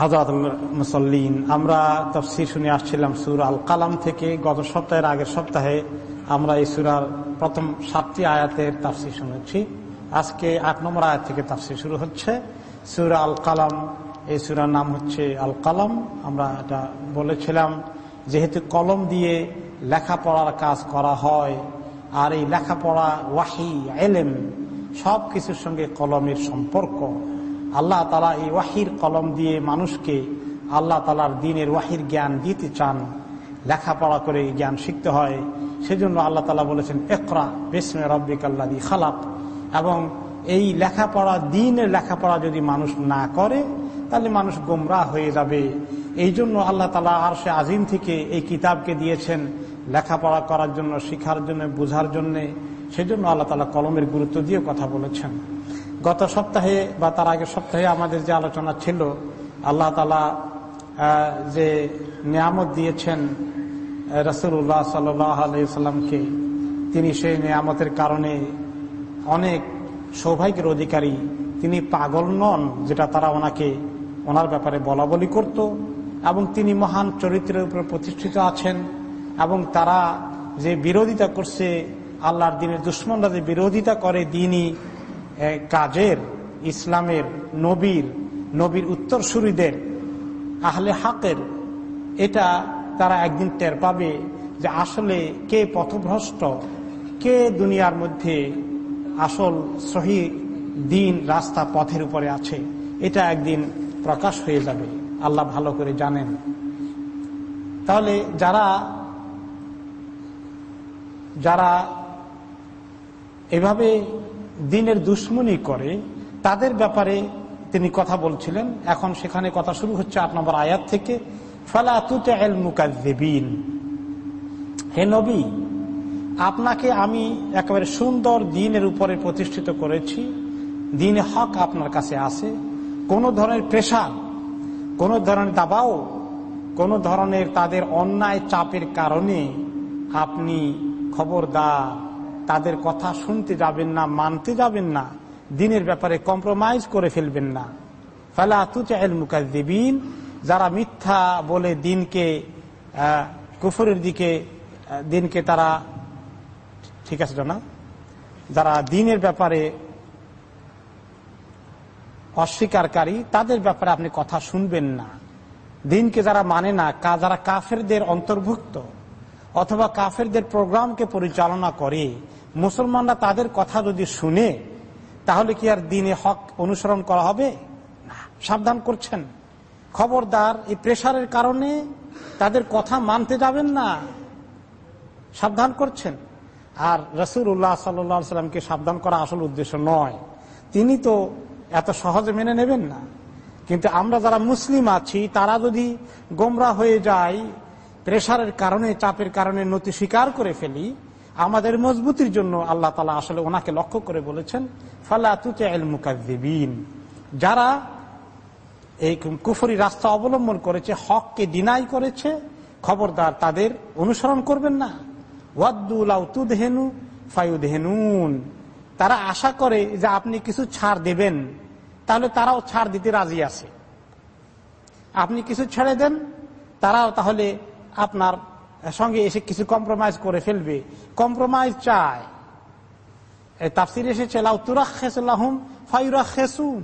হাজরত মুসল্লিন। আমরা তফসির শুনে আসছিলাম সুর আল কালাম থেকে। গত সপ্তাহের আগের সপ্তাহে আমরা এই সুরার প্রথম সাতটি আয়াতের তাফসির শুনেছি। আজকে আট নম্বর আয়াত থেকে তাফসির শুরু হচ্ছে। সুরা আল কালাম এই সুরার নাম হচ্ছে আল কালাম আমরা এটা বলেছিলাম, যেহেতু কলম দিয়ে লেখাপড়ার কাজ করা হয়, আর এই লেখাপড়া, ওয়াহি, এলেম সব কিছুর সঙ্গে কলমের সম্পর্ক। আল্লাহ তালা এই ওয়াহির কলম দিয়ে মানুষকে আল্লাহ তালার দিনের ওয়াহির জ্ঞান দিতে চান, লেখাপড়া করে জ্ঞান শিখতে হয়। সেজন্য আল্লাহ তালা বলেছেন একরা বেসমে রব্বিক আল্লাহ খালাক। এবং এই লেখাপড়া, দিনের লেখাপড়া যদি মানুষ না করে, তাহলে মানুষ গোমরা হয়ে যাবে। এই জন্য আল্লাহ তালা আর সে আজিম থেকে এই কিতাবকে দিয়েছেন, লেখাপড়া করার জন্য, শিখার জন্য, বোঝার জন্যে। সেজন্য আল্লাহ তালা কলমের গুরুত্ব দিয়ে কথা বলেছেন। গত সপ্তাহে বা তার আগের সপ্তাহে আমাদের যে আলোচনা ছিল, আল্লাহ তালা যে নিয়ামত দিয়েছেন রসুল্লাহ সাল্লামকে তিনি সেই নিয়ামতের কারণে অনেক সৌভাগ্যের অধিকারী। তিনি পাগল নন, যেটা তারা ওনাকে, ওনার ব্যাপারে বলা বলি করত, এবং তিনি মহান চরিত্রের উপর প্রতিষ্ঠিত আছেন, এবং তারা যে বিরোধিতা করছে, আল্লাহর দিনের দুশ্মনরা যে বিরোধিতা করে দিনই কাজের, ইসলামের, নবীর নবীর উত্তরসূরিদের, আহলে হাকের, এটা তারা একদিন টের পাবে যে আসলে কে পথভ্রষ্ট, কে দুনিয়ার মধ্যে আসল সহি দিন রাস্তা পথের উপরে আছে, এটা একদিন প্রকাশ হয়ে যাবে। আল্লাহ ভালো করে জানেন। তাহলে যারা যারা এভাবে দিনের দুশ্মনী করে, তাদের ব্যাপারে তিনি কথা বলছিলেন। এখন সেখানে কথা শুরু হচ্ছে আট নম্বর আয়াত থেকে। ফালাতুতে মুকাদ্দেবিন। হে নবী, আপনাকে আমি একেবারে সুন্দর দিনের উপরে প্রতিষ্ঠিত করেছি। দিনে হক আপনার কাছে আছে। কোন ধরনের প্রেশার, কোন ধরনের দাবাও, কোন ধরনের তাদের অন্যায় চাপের কারণে আপনি খবরদার তাদের কথা শুনতে যাবেন না, মানতে যাবেন না, দিনের ব্যাপারে কম্প্রোমাইজ করে ফেলবেন না। ফেলা তুচাইল মুকাদ্দিবিন যারা মিথ্যা বলে দিনকে কুফরের দিকে দিনকে তারা, ঠিক আছে না যারা দিনের ব্যাপারে অস্বীকারী, তাদের ব্যাপারে আপনি কথা শুনবেন না। দিনকে যারা মানে না যারা কাফেরদের অন্তর্ভুক্ত, অথবা কাফেরদের প্রোগ্রামকে পরিচালনা করে মুসলমানরা তাদের কথা যদি শুনে, তাহলে কি আর দিনে হক অনুসরণ করা হবে? সাবধান করছেন। খবরদার, এই প্রেশারের কারণে তাদের কথা মানতে যাবেন না। সাবধান করছেন। আর রসুল উল্লাহ সাল্লামকে সাবধান করা আসল উদ্দেশ্য নয়। তিনি তো এত সহজে মেনে নেবেন না। কিন্তু আমরা যারা মুসলিম আছি, তারা যদি গোমরা হয়ে যায় প্রেশারের কারণে, চাপের কারণে নতি স্বীকার করে ফেলি আমাদের মজবুতির জন্য আল্লাহ তালা আসলে ওনাকে লক্ষ্য করে বলেছেন, ফালা মুকাদ্দিবিন যারা এই কুফরি রাস্তা অবলম্বন করেছে, হককে ডিনাই করেছে, খবরদার তাদের অনুসরণ করবেন না। তারা আশা করে যে আপনি কিছু ছাড় দেবেন, তাহলে তারাও ছাড় দিতে রাজি আছে। আপনি কিছু ছেড়ে দেন, তারাও তাহলে আপনার সঙ্গে এসে কিছু কম্প্রোমাইজ করে ফেলবে। কম্প্রোমাইজ চায়। তাফসির এসেছে লাউতুরাহুম ফাইরাখেসুন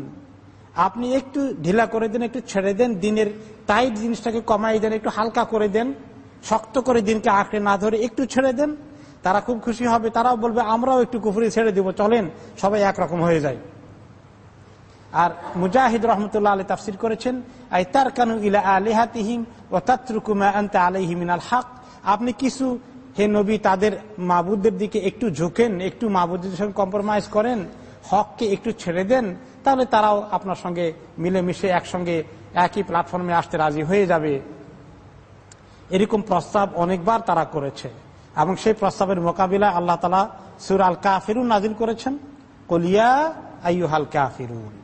আপনি একটু ঢিলা করে দেন, একটু ছেড়ে দেন, দিনের টাইট জিনিসটাকে কমাই দেন, একটু হালকা করে দেন, শক্ত করে দিনকে আঁকড়ে না ধরে একটু ছেড়ে দেন, তারা খুব খুশি হবে, তারাও বলবে, আমরাও একটু কুফুরি ছেড়ে দিব, চলেন, সবাই একরকম হয়ে যায়। আর মুজাহিদ রহমতুল্লাহ আলী তাফসির করেছেন, আই তার কানু ইলা আলিহাতিহিম ও তাত্রুকুমা আনতে আলাইহিমিন আল হক। আপনি কিছু, হে নবী, তাদের মাবুদের দিকে একটু ঝুঁকেন, একটু মাবুদের সঙ্গে কম্প্রোমাইজ করেন, হককে একটু ছেড়ে দেন, তাহলে তারাও আপনার সঙ্গে মিলেমিশে একসঙ্গে একই প্ল্যাটফর্মে আসতে রাজি হয়ে যাবে। এরকম প্রস্তাব অনেকবার তারা করেছে। এবং সেই প্রস্তাবের মোকাবিলায় আল্লাহ তালা সুর আল কাফিরুন নাজিল করেছেন কলিয়া আইহাল কাফিরুন।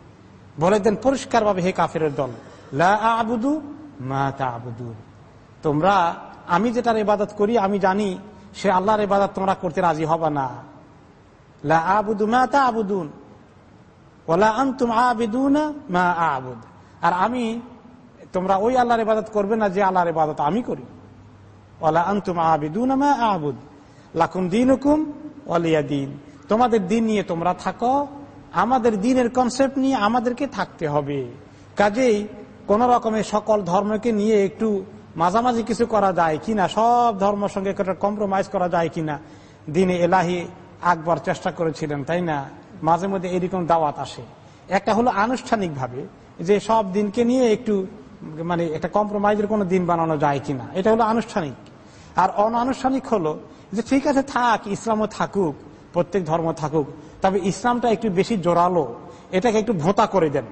বলে দেন পরিষ্কার ভাবে হে কাফিরের দল, লা আবুদু মা তা আবুদু তোমরা আমি যেটার ইবাদত করি, আমি জানি সে আল্লাহর ইবাদত তোমরা করতে রাজি হবে না। লা আবুদু মা তা আবুদুন ওলা আন্তুম আবিদুনা মা আবুদ। আর আমি, তোমরা ওই আল্লাহর ইবাদত করবে না যে আল্লাহর ইবাদত আমি করি। ওলা আন্তুম আবিদুন আবুদ, লাকুম দিন হুকুম অলিয়া দিন। তোমাদের দিন নিয়ে তোমরা থাকো, আমাদের দিনের কনসেপ্ট নিয়ে আমাদেরকে থাকতে হবে। কাজেই কোন রকমের সকল ধর্মকে নিয়ে একটু মাঝামাঝি কিছু করা যায় কিনা, সব ধর্মের সঙ্গে কম্প্রোমাইজ করা যায় কিনা, দিনে এলাহি আকবর চেষ্টা করেছিলেন, তাই না? মাঝে মধ্যে এরকম দাওয়াত আসে। একটা হলো আনুষ্ঠানিকভাবে যে সব দিনকে নিয়ে একটু মানে একটা কম্প্রোমাইজের কোনো দিন বানানো যায় কিনা, এটা হলো আনুষ্ঠানিক। আর অনানুষ্ঠানিক হলো যে ঠিক আছে থাক, ইসলামও থাকুক, প্রত্যেক ধর্ম থাকুক, তবে ইসলামটা একটু বেশি জোরালো, এটাকে একটু ভোতা করে দেন।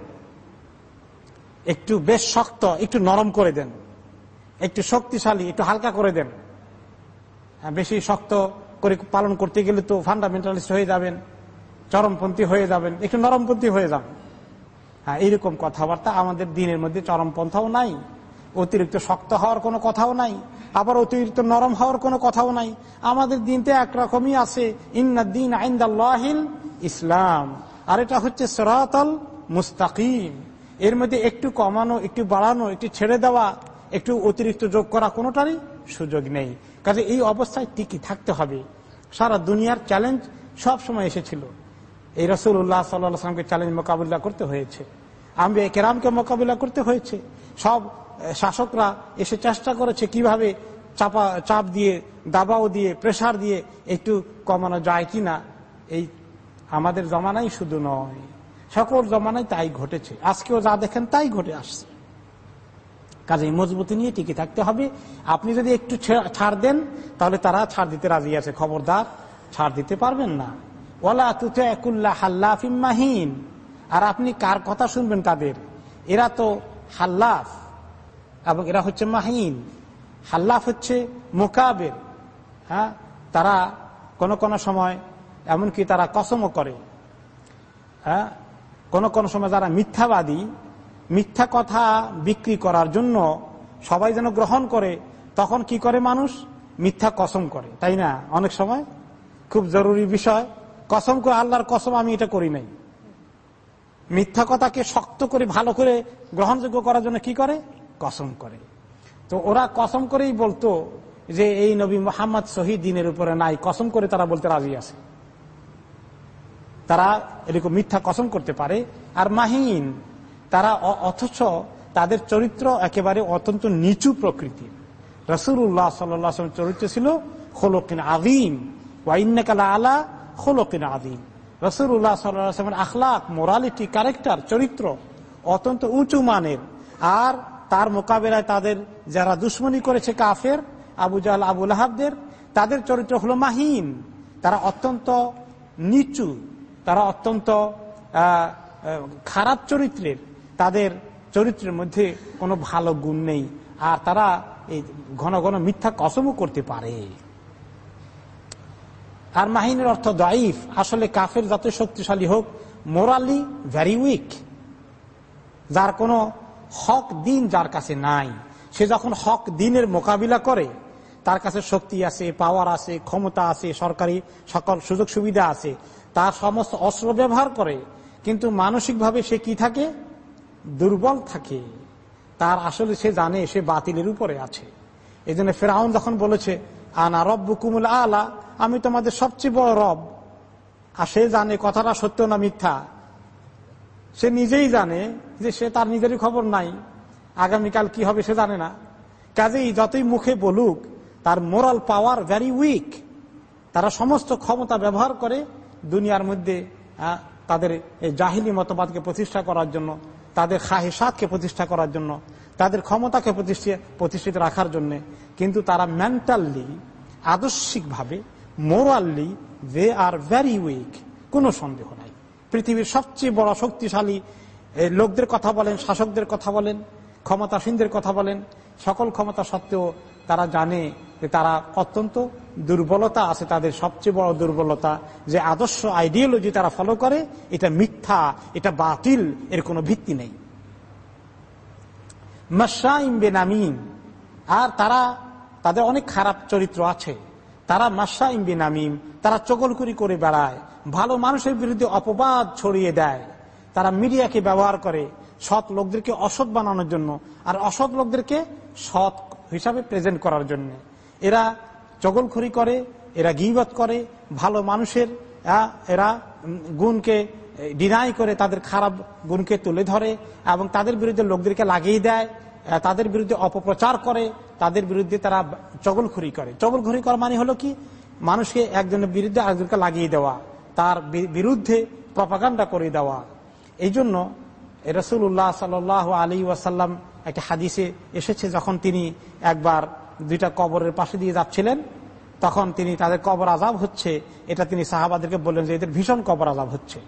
একটু বেশ শক্ত, একটু নরম করে দেন। একটু শক্তিশালী একটু হালকা করে দেন। হ্যাঁ, বেশি শক্ত করে পালন করতে গেলে তো ফান্ডামেন্টালিস্ট হয়ে যাবেন চরমপন্থী হয়ে যাবেন একটু নরমপন্থী হয়ে যাবেন। হ্যাঁ এইরকম কথাবার্তা আমাদের দিনের মধ্যে চরমপন্থাও নাই অতিরিক্ত শক্ত হওয়ার কোনো কথাও নাই আবার অতিরিক্ত নরম হওয়ার কোনো কথাও নাই। আমাদের দিনতে একরকমই আছে ইন্দিন আইন্দাল্লাহিল ইসলাম। আর এটা হচ্ছে সরাতল মুস্তাকিম। এর মধ্যে একটু কমানো একটু বাড়ানো একটু ছেড়ে দেওয়া একটু অতিরিক্ত যোগ করা কোনোটারই সুযোগ নেই। কাজে এই অবস্থায় টিকি থাকতে হবে। সারা দুনিয়ার চ্যালেঞ্জ সব সময় এসেছিল। এই রসুল্লাহ সাল্লামকে চ্যালেঞ্জ মোকাবিলা করতে হয়েছে। আমি কেরামকে মোকাবিলা করতে হয়েছে। সব শাসকরা এসে চেষ্টা করেছে কীভাবে চাপা, চাপ দিয়ে, দাবাও দিয়ে প্রেশার দিয়ে একটু কমানো যায় কিনা। এই আমাদের জমানাই শুধু নয়, সকল জমানায় তাই ঘটেছে। আজকেও যা দেখেন তাই ঘটে আসছে। কাজে মজবুতি নিয়ে টিকে থাকতে হবে। আপনি যদি একটু ছাড় দেন, তাহলে তারা ছাড় দিতে রাজি আছে। খবরদার, ছাড় দিতে পারবেন না। ওলা তুতে একুল্লা হাল্লাফিম মাহিন। আর আপনি কার কথা শুনবেন তাদের? এরা তো হাল্লাফ। এবং এরা হচ্ছে মাহিন। হাল্লাফ হচ্ছে মোকাবের। হ্যাঁ? তারা কোন কোন সময়, এমনকি তারা কসমও করে। হ্যাঁ? কোন কোন সময় যারা মিথ্যাবাদী মিথ্যা কথা বিক্রি করার জন্য সবাই যেন গ্রহণ করে, তখন কি করে মানুষ? মিথ্যা কসম করে, তাই না? অনেক সময় খুব জরুরি বিষয়। কসম করে আল্লাহর কসম আমি এটা করি নাই। মিথ্যা কথাকে শক্ত করে, ভালো করে গ্রহণযোগ্য করার জন্য কি করে? কসম করে। তো ওরা কসম করেই বলতো যে, এই নবী মোহাম্মদ শহীদ দিনের উপরে নাই। কসম করে তারা বলতে রাজি আছে। তারা এরকম মিথ্যা কসম করতে পারে। আর মাহিন তারা অথচ তাদের চরিত্র একেবারে অত্যন্ত নিচু প্রকৃতির রসুল্লাহ সাল্লাম চরিত্র ছিল হোলকিন আদিম ওয়াইনাকালা আলা হোলকিন আদিম রসুল্লাহ সাল্লামের আখলাক মোরালিটি ক্যারেক্টার চরিত্র অত্যন্ত উঁচু মানের। আর তার মোকাবেলায় তাদের যারা দুশ্মনী করেছে কাফের, আবু জাল আবুল আহাবদের তাদের চরিত্র হলো মাহিন। তারা অত্যন্ত নিচু, তারা অত্যন্ত খারাপ চরিত্রের। তাদের চরিত্রের মধ্যে কোনো ভালো গুণ নেই। আর তারা এই ঘন ঘন মিথ্যা কসমও করতে পারে। আর মাহিনের অর্থ দাইফ আসলে কাফের যত শক্তিশালী হোক মোরালি ভ্যারি উইক যার কোনো হক দিন যার কাছে নাই। সে যখন হক দিনের মোকাবিলা করে, তার কাছে শক্তি আছে পাওয়ার আছে, ক্ষমতা আছে, সরকারি সকল সুযোগ সুবিধা আছে। তার সমস্ত অস্ত্র ব্যবহার করে, কিন্তু মানসিকভাবে সে কি থাকে? দুর্বল থাকে, তার আসলে সে জানে, সে বাতিলের উপরে আছে। এই জন্য ফেরাউন যখন বলেছে, আনা রব কুমুল আলা আমি তোমাদের সবচেয়ে বড় রব আর সে জানে কথাটা সত্য না মিথ্যা, সে নিজেই জানে যে সে তার নিজেরই খবর নাই। আগামীকাল কি হবে সে জানে না। কাজেই যতই মুখে বলুক, তার মোরাল পাওয়ার ভ্যারি উইক তারা সমস্ত ক্ষমতা ব্যবহার করে দুনিয়ার মধ্যে তাদের এই জাহিলি মতবাদকে প্রতিষ্ঠা করার জন্য তাদের খাহেসাতকে প্রতিষ্ঠা করার জন্য, তাদের ক্ষমতাকে প্রতিষ্ঠিত রাখার জন্য। কিন্তু তারা mentally আদর্শিকভাবে morally they are very weak কোনো সন্দেহ নাই। পৃথিবীর সবচেয়ে বড় শক্তিশালী লোকদের কথা বলেন, শাসকদের কথা বলেন, ক্ষমতাসীনদের কথা বলেন। সকল ক্ষমতা সত্ত্বেও তারা জানে যে তারা অত্যন্ত দুর্বলতা আছে, তাদের সবচেয়ে বড় দুর্বলতা যে আদর্শ আইডিওলজি তারা ফলো করে, এটা মিথ্যা, এটা বাতিল, এর কোনো ভিত্তি নেই। মাসাইম আর তারা, তাদের অনেক খারাপ চরিত্র আছে। তারা মাসা ইম্বি নামিম তারা চকলকুরি করে বেড়ায়, ভালো মানুষের বিরুদ্ধে অপবাদ ছড়িয়ে দেয়। তারা মিডিয়াকে ব্যবহার করে, সৎ লোকদেরকে অসৎ বানানোর জন্য। আর অসৎ লোকদেরকে সৎ হিসাবে প্রেজেন্ট করার জন্য। এরা চগলখড়ি করে, এরা গিবত করে, ভালো মানুষের এরা গুণকে ডিনাই করে, তাদের খারাপ গুণকে তুলে ধরে এবং তাদের বিরুদ্ধে লোকদেরকে লাগিয়ে দেয় তাদের বিরুদ্ধে অপপ্রচার করে, তাদের বিরুদ্ধে তারা চগলখড়ি করে। চগলখড়ি করা মানে হলো কি? মানুষকে একজনের বিরুদ্ধে আরেকজনকে লাগিয়ে দেওয়া, তার বিরুদ্ধে প্রপাগান্ডা করে দেওয়া। এই জন্য রসুল্লাহ সাল আলী ওয়াসাল্লাম একটা হাদিসে এসেছে, যখন তিনি একবার দুইটা কবরের পাশে দিয়ে যাচ্ছিলেন, তখন তিনি তাদের কবর আজাব হচ্ছে। এটা তিনি সাহাবাদেরকে বললেন যে, এদের ভীষণ কবর আজাব হচ্ছে।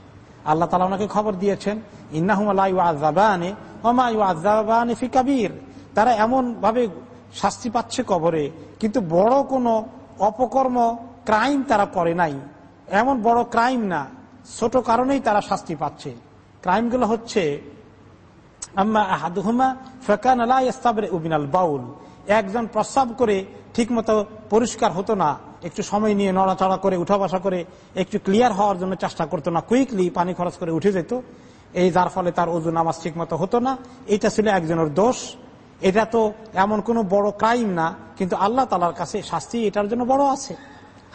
আল্লাহ তালা ওনাকে খবর দিয়েছেন ইন্নাহুমালাবানে ফি কাবির। তারা এমন ভাবে শাস্তি পাচ্ছে কবরে, কিন্তু বড় কোনো অপকর্ম, ক্রাইম তারা করে নাই। এমন বড় ক্রাইম না, ছোট কারণেই তারা শাস্তি পাচ্ছে। ক্রাইমগুলো হচ্ছে বাউল। একজন প্রস্রাব করে ঠিক মতো পরিষ্কার হতো না, একটু সময় নিয়ে নড়াচড়া করে উঠা বসা করে, একটু ক্লিয়ার হওয়ার জন্য চেষ্টা করতো না কুইকলি পানি খরচ করে উঠে যেত। এই যার ফলে তার ওজন নামাজ ঠিক মতো হতো না। এটা ছিল একজনের দোষ। এটা তো এমন কোনো বড় ক্রাইম না, কিন্তু আল্লাহ তালার কাছে শাস্তি এটার জন্য বড় আছে।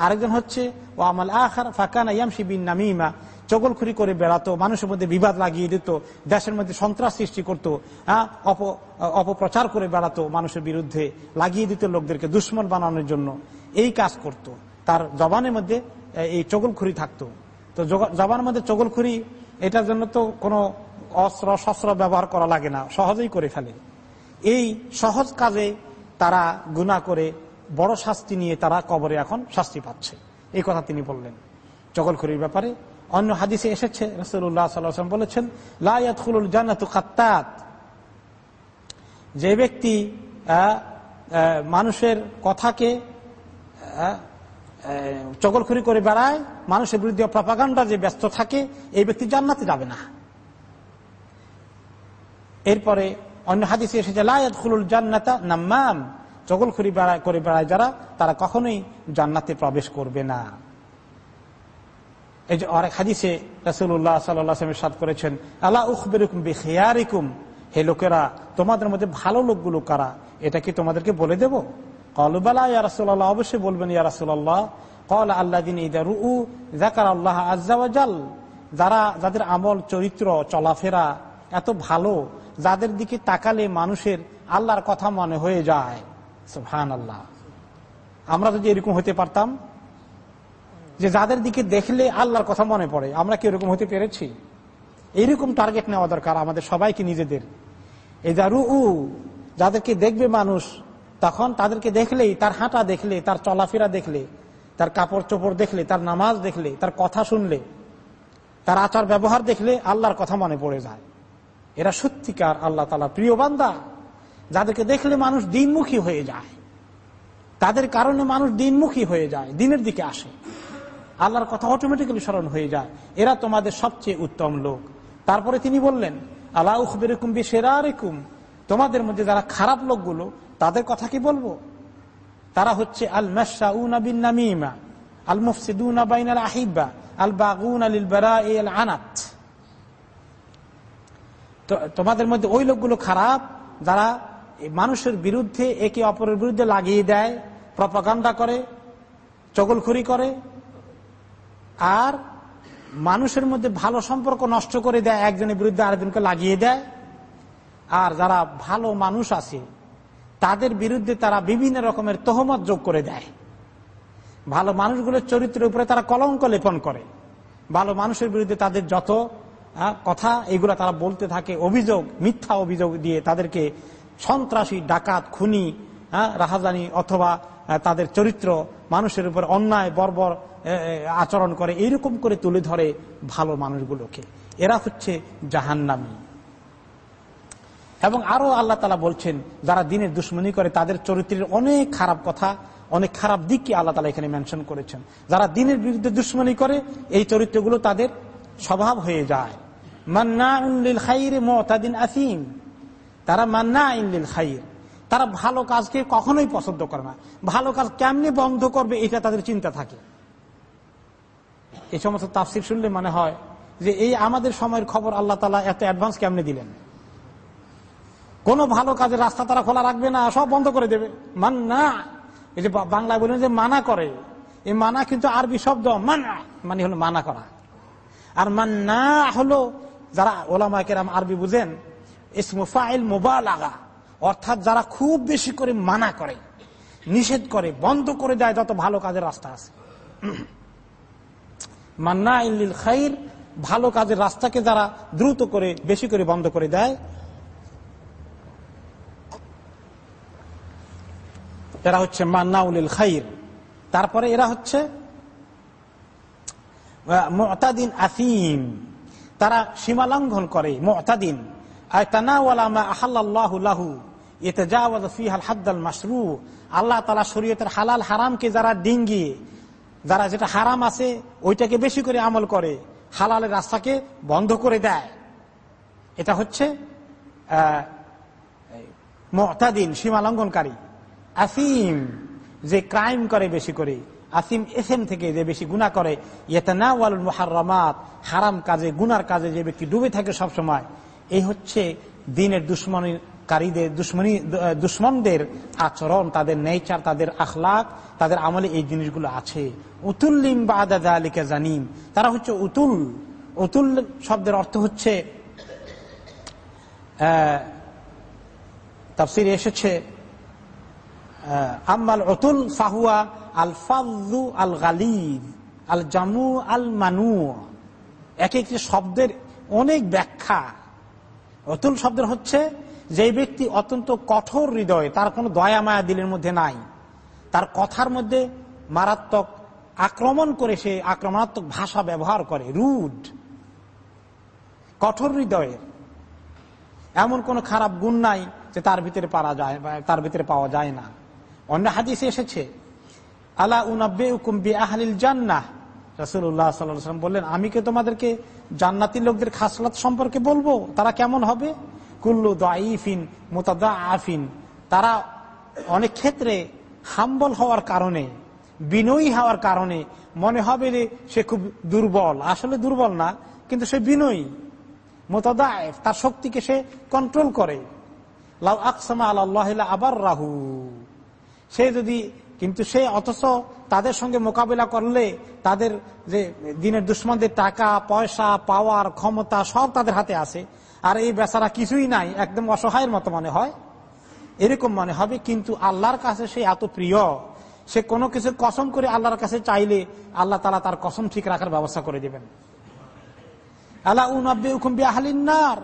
আরেকজন হচ্ছে ও আমাল আখার, ফাঁকানা ইয়ামশি বিন নামিমা। চগলখুরি করে বেড়াতো, মানুষের মধ্যে বিবাদ লাগিয়ে দিত, দেশের মধ্যে সন্ত্রাস সৃষ্টি করতো হ্যাঁ অপপ্রচার করে বেড়াতো মানুষের বিরুদ্ধে, লাগিয়ে দিত লোকদেরকে দুশ্মন বানানোর জন্য। এই কাজ করত। তার জবানের মধ্যে এই চগলখুরি থাকতো। তো জবানের মধ্যে চগলখুরি, এটার জন্য তো কোনো অস্ত্র, শস্ত্র ব্যবহার করা লাগে না, সহজেই করে ফেলে। এই সহজ কাজে তারা গুণা করে, বড় শাস্তি নিয়ে তারা কবরে এখন শাস্তি পাচ্ছে। এই কথা তিনি বললেন। চগলখুরির ব্যাপারে অন্য হাদিসে এসেছে রসুল্লাহ সাল্লাম বলেছেন লায়াতুল জান্নাত খাত্তাত। যে ব্যক্তি মানুষের কথাকে চগলখুরি করে বেড়ায়, মানুষের বিরুদ্ধে প্রপাগান্ডা যে ব্যস্ত থাকে, এই ব্যক্তি জান্নাতে যাবে না। এরপরে অন্য হাদিসে এসেছে লায়াত খুলুল জান্নাতা নাম্মাম। চগলখুরি করে বেড়ায় যারা, তারা কখনোই জান্নাতে প্রবেশ করবে না। এই যে অনেক হাদিসে রাসুল্লাহ সাল্লামের সাদ করেছেন আল্লাহ উখবেরুকুম বেখিয়ারিকুম? হে লোকেরা, তোমাদের মধ্যে ভালো লোকগুলো কারা? এটা কি তোমাদেরকে বলে দেব? কলবালা ইয়া রাসুল্লাহ অবশ্যই বলবেন, ইয়া রাসুল্লাহ কল আল্লাহ দিন রু জাকার আল্লাহ আজাল যারা, যাদের আমল, চরিত্র, চলাফেরা এত ভালো, যাদের দিকে তাকালে মানুষের আল্লাহর কথা মনে হয়ে যায়। হান আল্লাহ আমরা যদি এরকম হতে পারতাম যে যাদের দিকে দেখলে আল্লাহর কথা মনে পড়ে, আমরা কি এরকম হতে পেরেছি? এইরকম টার্গেট নেওয়া দরকার আমাদের সবাইকে নিজেদের। এই রু যাদেরকে দেখবে মানুষ, তখন তাদেরকে দেখলেই, তার হাঁটা দেখলে, তার চলাফেরা দেখলে, তার কাপড় চোপড় দেখলে, তার নামাজ দেখলে, তার কথা শুনলে, তার আচার ব্যবহার দেখলে আল্লাহর কথা মনে পড়ে যায়। এরা সত্যিকার আল্লাহ তালা প্রিয় বান্দা। যাদেরকে দেখলে মানুষ দিনমুখী হয়ে যায়। তাদের কারণে মানুষ দিনমুখী হয়ে যায়, দিনের দিকে আসে। আল্লাহর কথা অটোমেটিক্যালি স্মরণ হয়ে যায়। এরা তোমাদের সবচেয়ে উত্তম লোক। তারপরে তিনি বললেন আল্লাহ উখবেরকুম সেরা রেকুম তোমাদের মধ্যে যারা খারাপ লোকগুলো, তাদের কথা কি বলব? তারা হচ্ছে আল মাসাউনাবিনামিমা আল মুফসিদুনা আহিবা আল বাগুন আল আনাত তোমাদের মধ্যে ওই লোকগুলো খারাপ, যারা মানুষের বিরুদ্ধে, একে অপরের বিরুদ্ধে লাগিয়ে দেয়, প্রপাগান্ডা করে, চগলখড়ি করে আর মানুষের মধ্যে ভালো সম্পর্ক নষ্ট করে দেয়, একজনের বিরুদ্ধে আরেকজনকে লাগিয়ে দেয়। আর যারা ভালো মানুষ আছে, তাদের বিরুদ্ধে তারা বিভিন্ন রকমের তহমত যোগ করে দেয়। ভালো মানুষগুলোর চরিত্রের উপরে তারা কলঙ্ক লেপন করে। ভালো মানুষের বিরুদ্ধে তাদের যত কথা, এগুলো তারা বলতে থাকে, অভিযোগ, মিথ্যা অভিযোগ দিয়ে তাদেরকে সন্ত্রাসী, ডাকাত, খুনি রাহাজানি অথবা তাদের চরিত্র মানুষের উপর অন্যায়, বর্বর আচরণ করে, এইরকম করে তুলে ধরে ভালো মানুষগুলোকে। এরা হচ্ছে জাহান্নামি। এবং আরও আল্লাহ তালা বলছেন, যারা দিনের দুশ্মনী করে, তাদের চরিত্রের অনেক খারাপ কথা, অনেক খারাপ দিককে আল্লাহ তালা এখানে মেনশন করেছেন। যারা দিনের বিরুদ্ধে দুশ্মনী করে, এই চরিত্রগুলো তাদের স্বভাব হয়ে যায়। মান্না খাইরে মতাদিন আসিম। তারা মান্না ইনলিল খাইর। তারা ভালো কাজকে কখনোই পছন্দ করে না। ভালো কাজ কেমনি বন্ধ করবে, এটা তাদের চিন্তা থাকে। এই সমস্ত তাফসির শুনলে মনে হয় যে এই আমাদের সময়ের খবর আল্লাহ তালা এত অ্যাডভান্স কেমনে দিলেন? কোনো ভালো কাজের রাস্তা তারা খোলা রাখবে না, সব বন্ধ করে দেবে। মান না এই যে বাংলায় বলেন যে মানা করে। এই মানা কিন্তু আরবি শব্দ মানা মানে হলো মানা করা। আর মান্না হলো, যারা ওলামা কেরাম আরবি বুঝেন ইসমুফাইল লাগা অর্থাৎ যারা খুব বেশি করে মানা করে, নিষেধ করে, বন্ধ করে দেয় যত ভালো কাজের রাস্তা আছে। মান্না ইল্লিল খাইর, ভালো কাজের রাস্তাকে যারা দ্রুত করে, বেশি করে বন্ধ করে দেয়, এরা হচ্ছে মান্না মান্নাউলিল খাইর। তারপরে এরা হচ্ছে মতাদিন আসিম। তারা সীমালঙ্ঘন করে, মতাদিন। আল্লাহ তালা শরীয়তের হালাল হারামকে যারা ডিঙ্গি, যারা যেটা হারাম আছে, ওইটাকে বেশি করে আমল করে, হালালের রাস্তাকে বন্ধ করে দেয়। এটা হচ্ছে মতাদিন সীমালঙ্ঘনকারী আসিম যে ক্রাইম করে বেশি করে। আসিম এসেম থেকে যে বেশি গুণা করে। ইয়েতানা ওয়ালুল মহারমাত হারাম কাজে, গুনার কাজে যে ব্যক্তি ডুবে থাকে সব সময় এই হচ্ছে দিনের দুশ্মনীকারীদের দুশ্মনী দুশ্মনদের আচরণ, তাদের নেচার, তাদের আখলাক, তাদের আমলে এই জিনিসগুলো আছে। উতুল্লিম বা আদা আলিকা জানিম। তারা হচ্ছে উতুল। উতুল শব্দের অর্থ হচ্ছে তাফসির এসেছে আম্মাল অতুল ফাহুয়া আল ফাজু আল গালিদ আল জামু আল মানু। এক একটি শব্দের অনেক ব্যাখ্যা। অতুল শব্দের হচ্ছে যে ব্যক্তি অত্যন্ত কঠোর হৃদয়, তার কোনো দয়া মায়া দিলের মধ্যে নাই, তার কথার মধ্যে মারাত্মক আক্রমণ করে সে আক্রমণাত্মক ভাষা ব্যবহার করে, রুড। কঠোর হৃদয়ের এমন কোন খারাপ গুণ নাই যে তার ভিতরে পারা যায় তার ভিতরে পাওয়া যায় না। অন্য হাদিসে এসেছে, আলা উনাব্বে আহলিল জান্নাহ। রাসুল্লাহ সাল্লাম বললেন, আমি কি তোমাদেরকে জান্নাতি লোকদের খাসলাত সম্পর্কে বলব? তারা কেমন হবে? কুল্লু দাইফিন মোতাদা আফিন তারা অনেক ক্ষেত্রে হাম্বল হওয়ার কারণে, বিনয়ী হওয়ার কারণে মনে হবে যে সে খুব দুর্বল। আসলে দুর্বল না, কিন্তু সে বিনয়ী মোতাদায়েফ তার শক্তিকে সে কন্ট্রোল করে। লাউ আকসামা আল্লাহ আবার রাহু সে যদি, কিন্তু সে অথচ তাদের সঙ্গে মোকাবিলা করলে তাদের যে দিনের দুশ্মনদের টাকা, পয়সা, পাওয়ার ক্ষমতা সব তাদের হাতে আছে। আর এই বেচারা কিছুই নাই, একদম অসহায়ের মতো মনে হয়। এরকম মনে হবে, কিন্তু আল্লাহর কাছে সে এত প্রিয়, সে কোনো কিছু কসম করে আল্লাহর কাছে চাইলে আল্লাহ তালা তার কসম ঠিক রাখার ব্যবস্থা করে দেবেন। আল্লাহ উনব্বে হুকুম বিহালিনার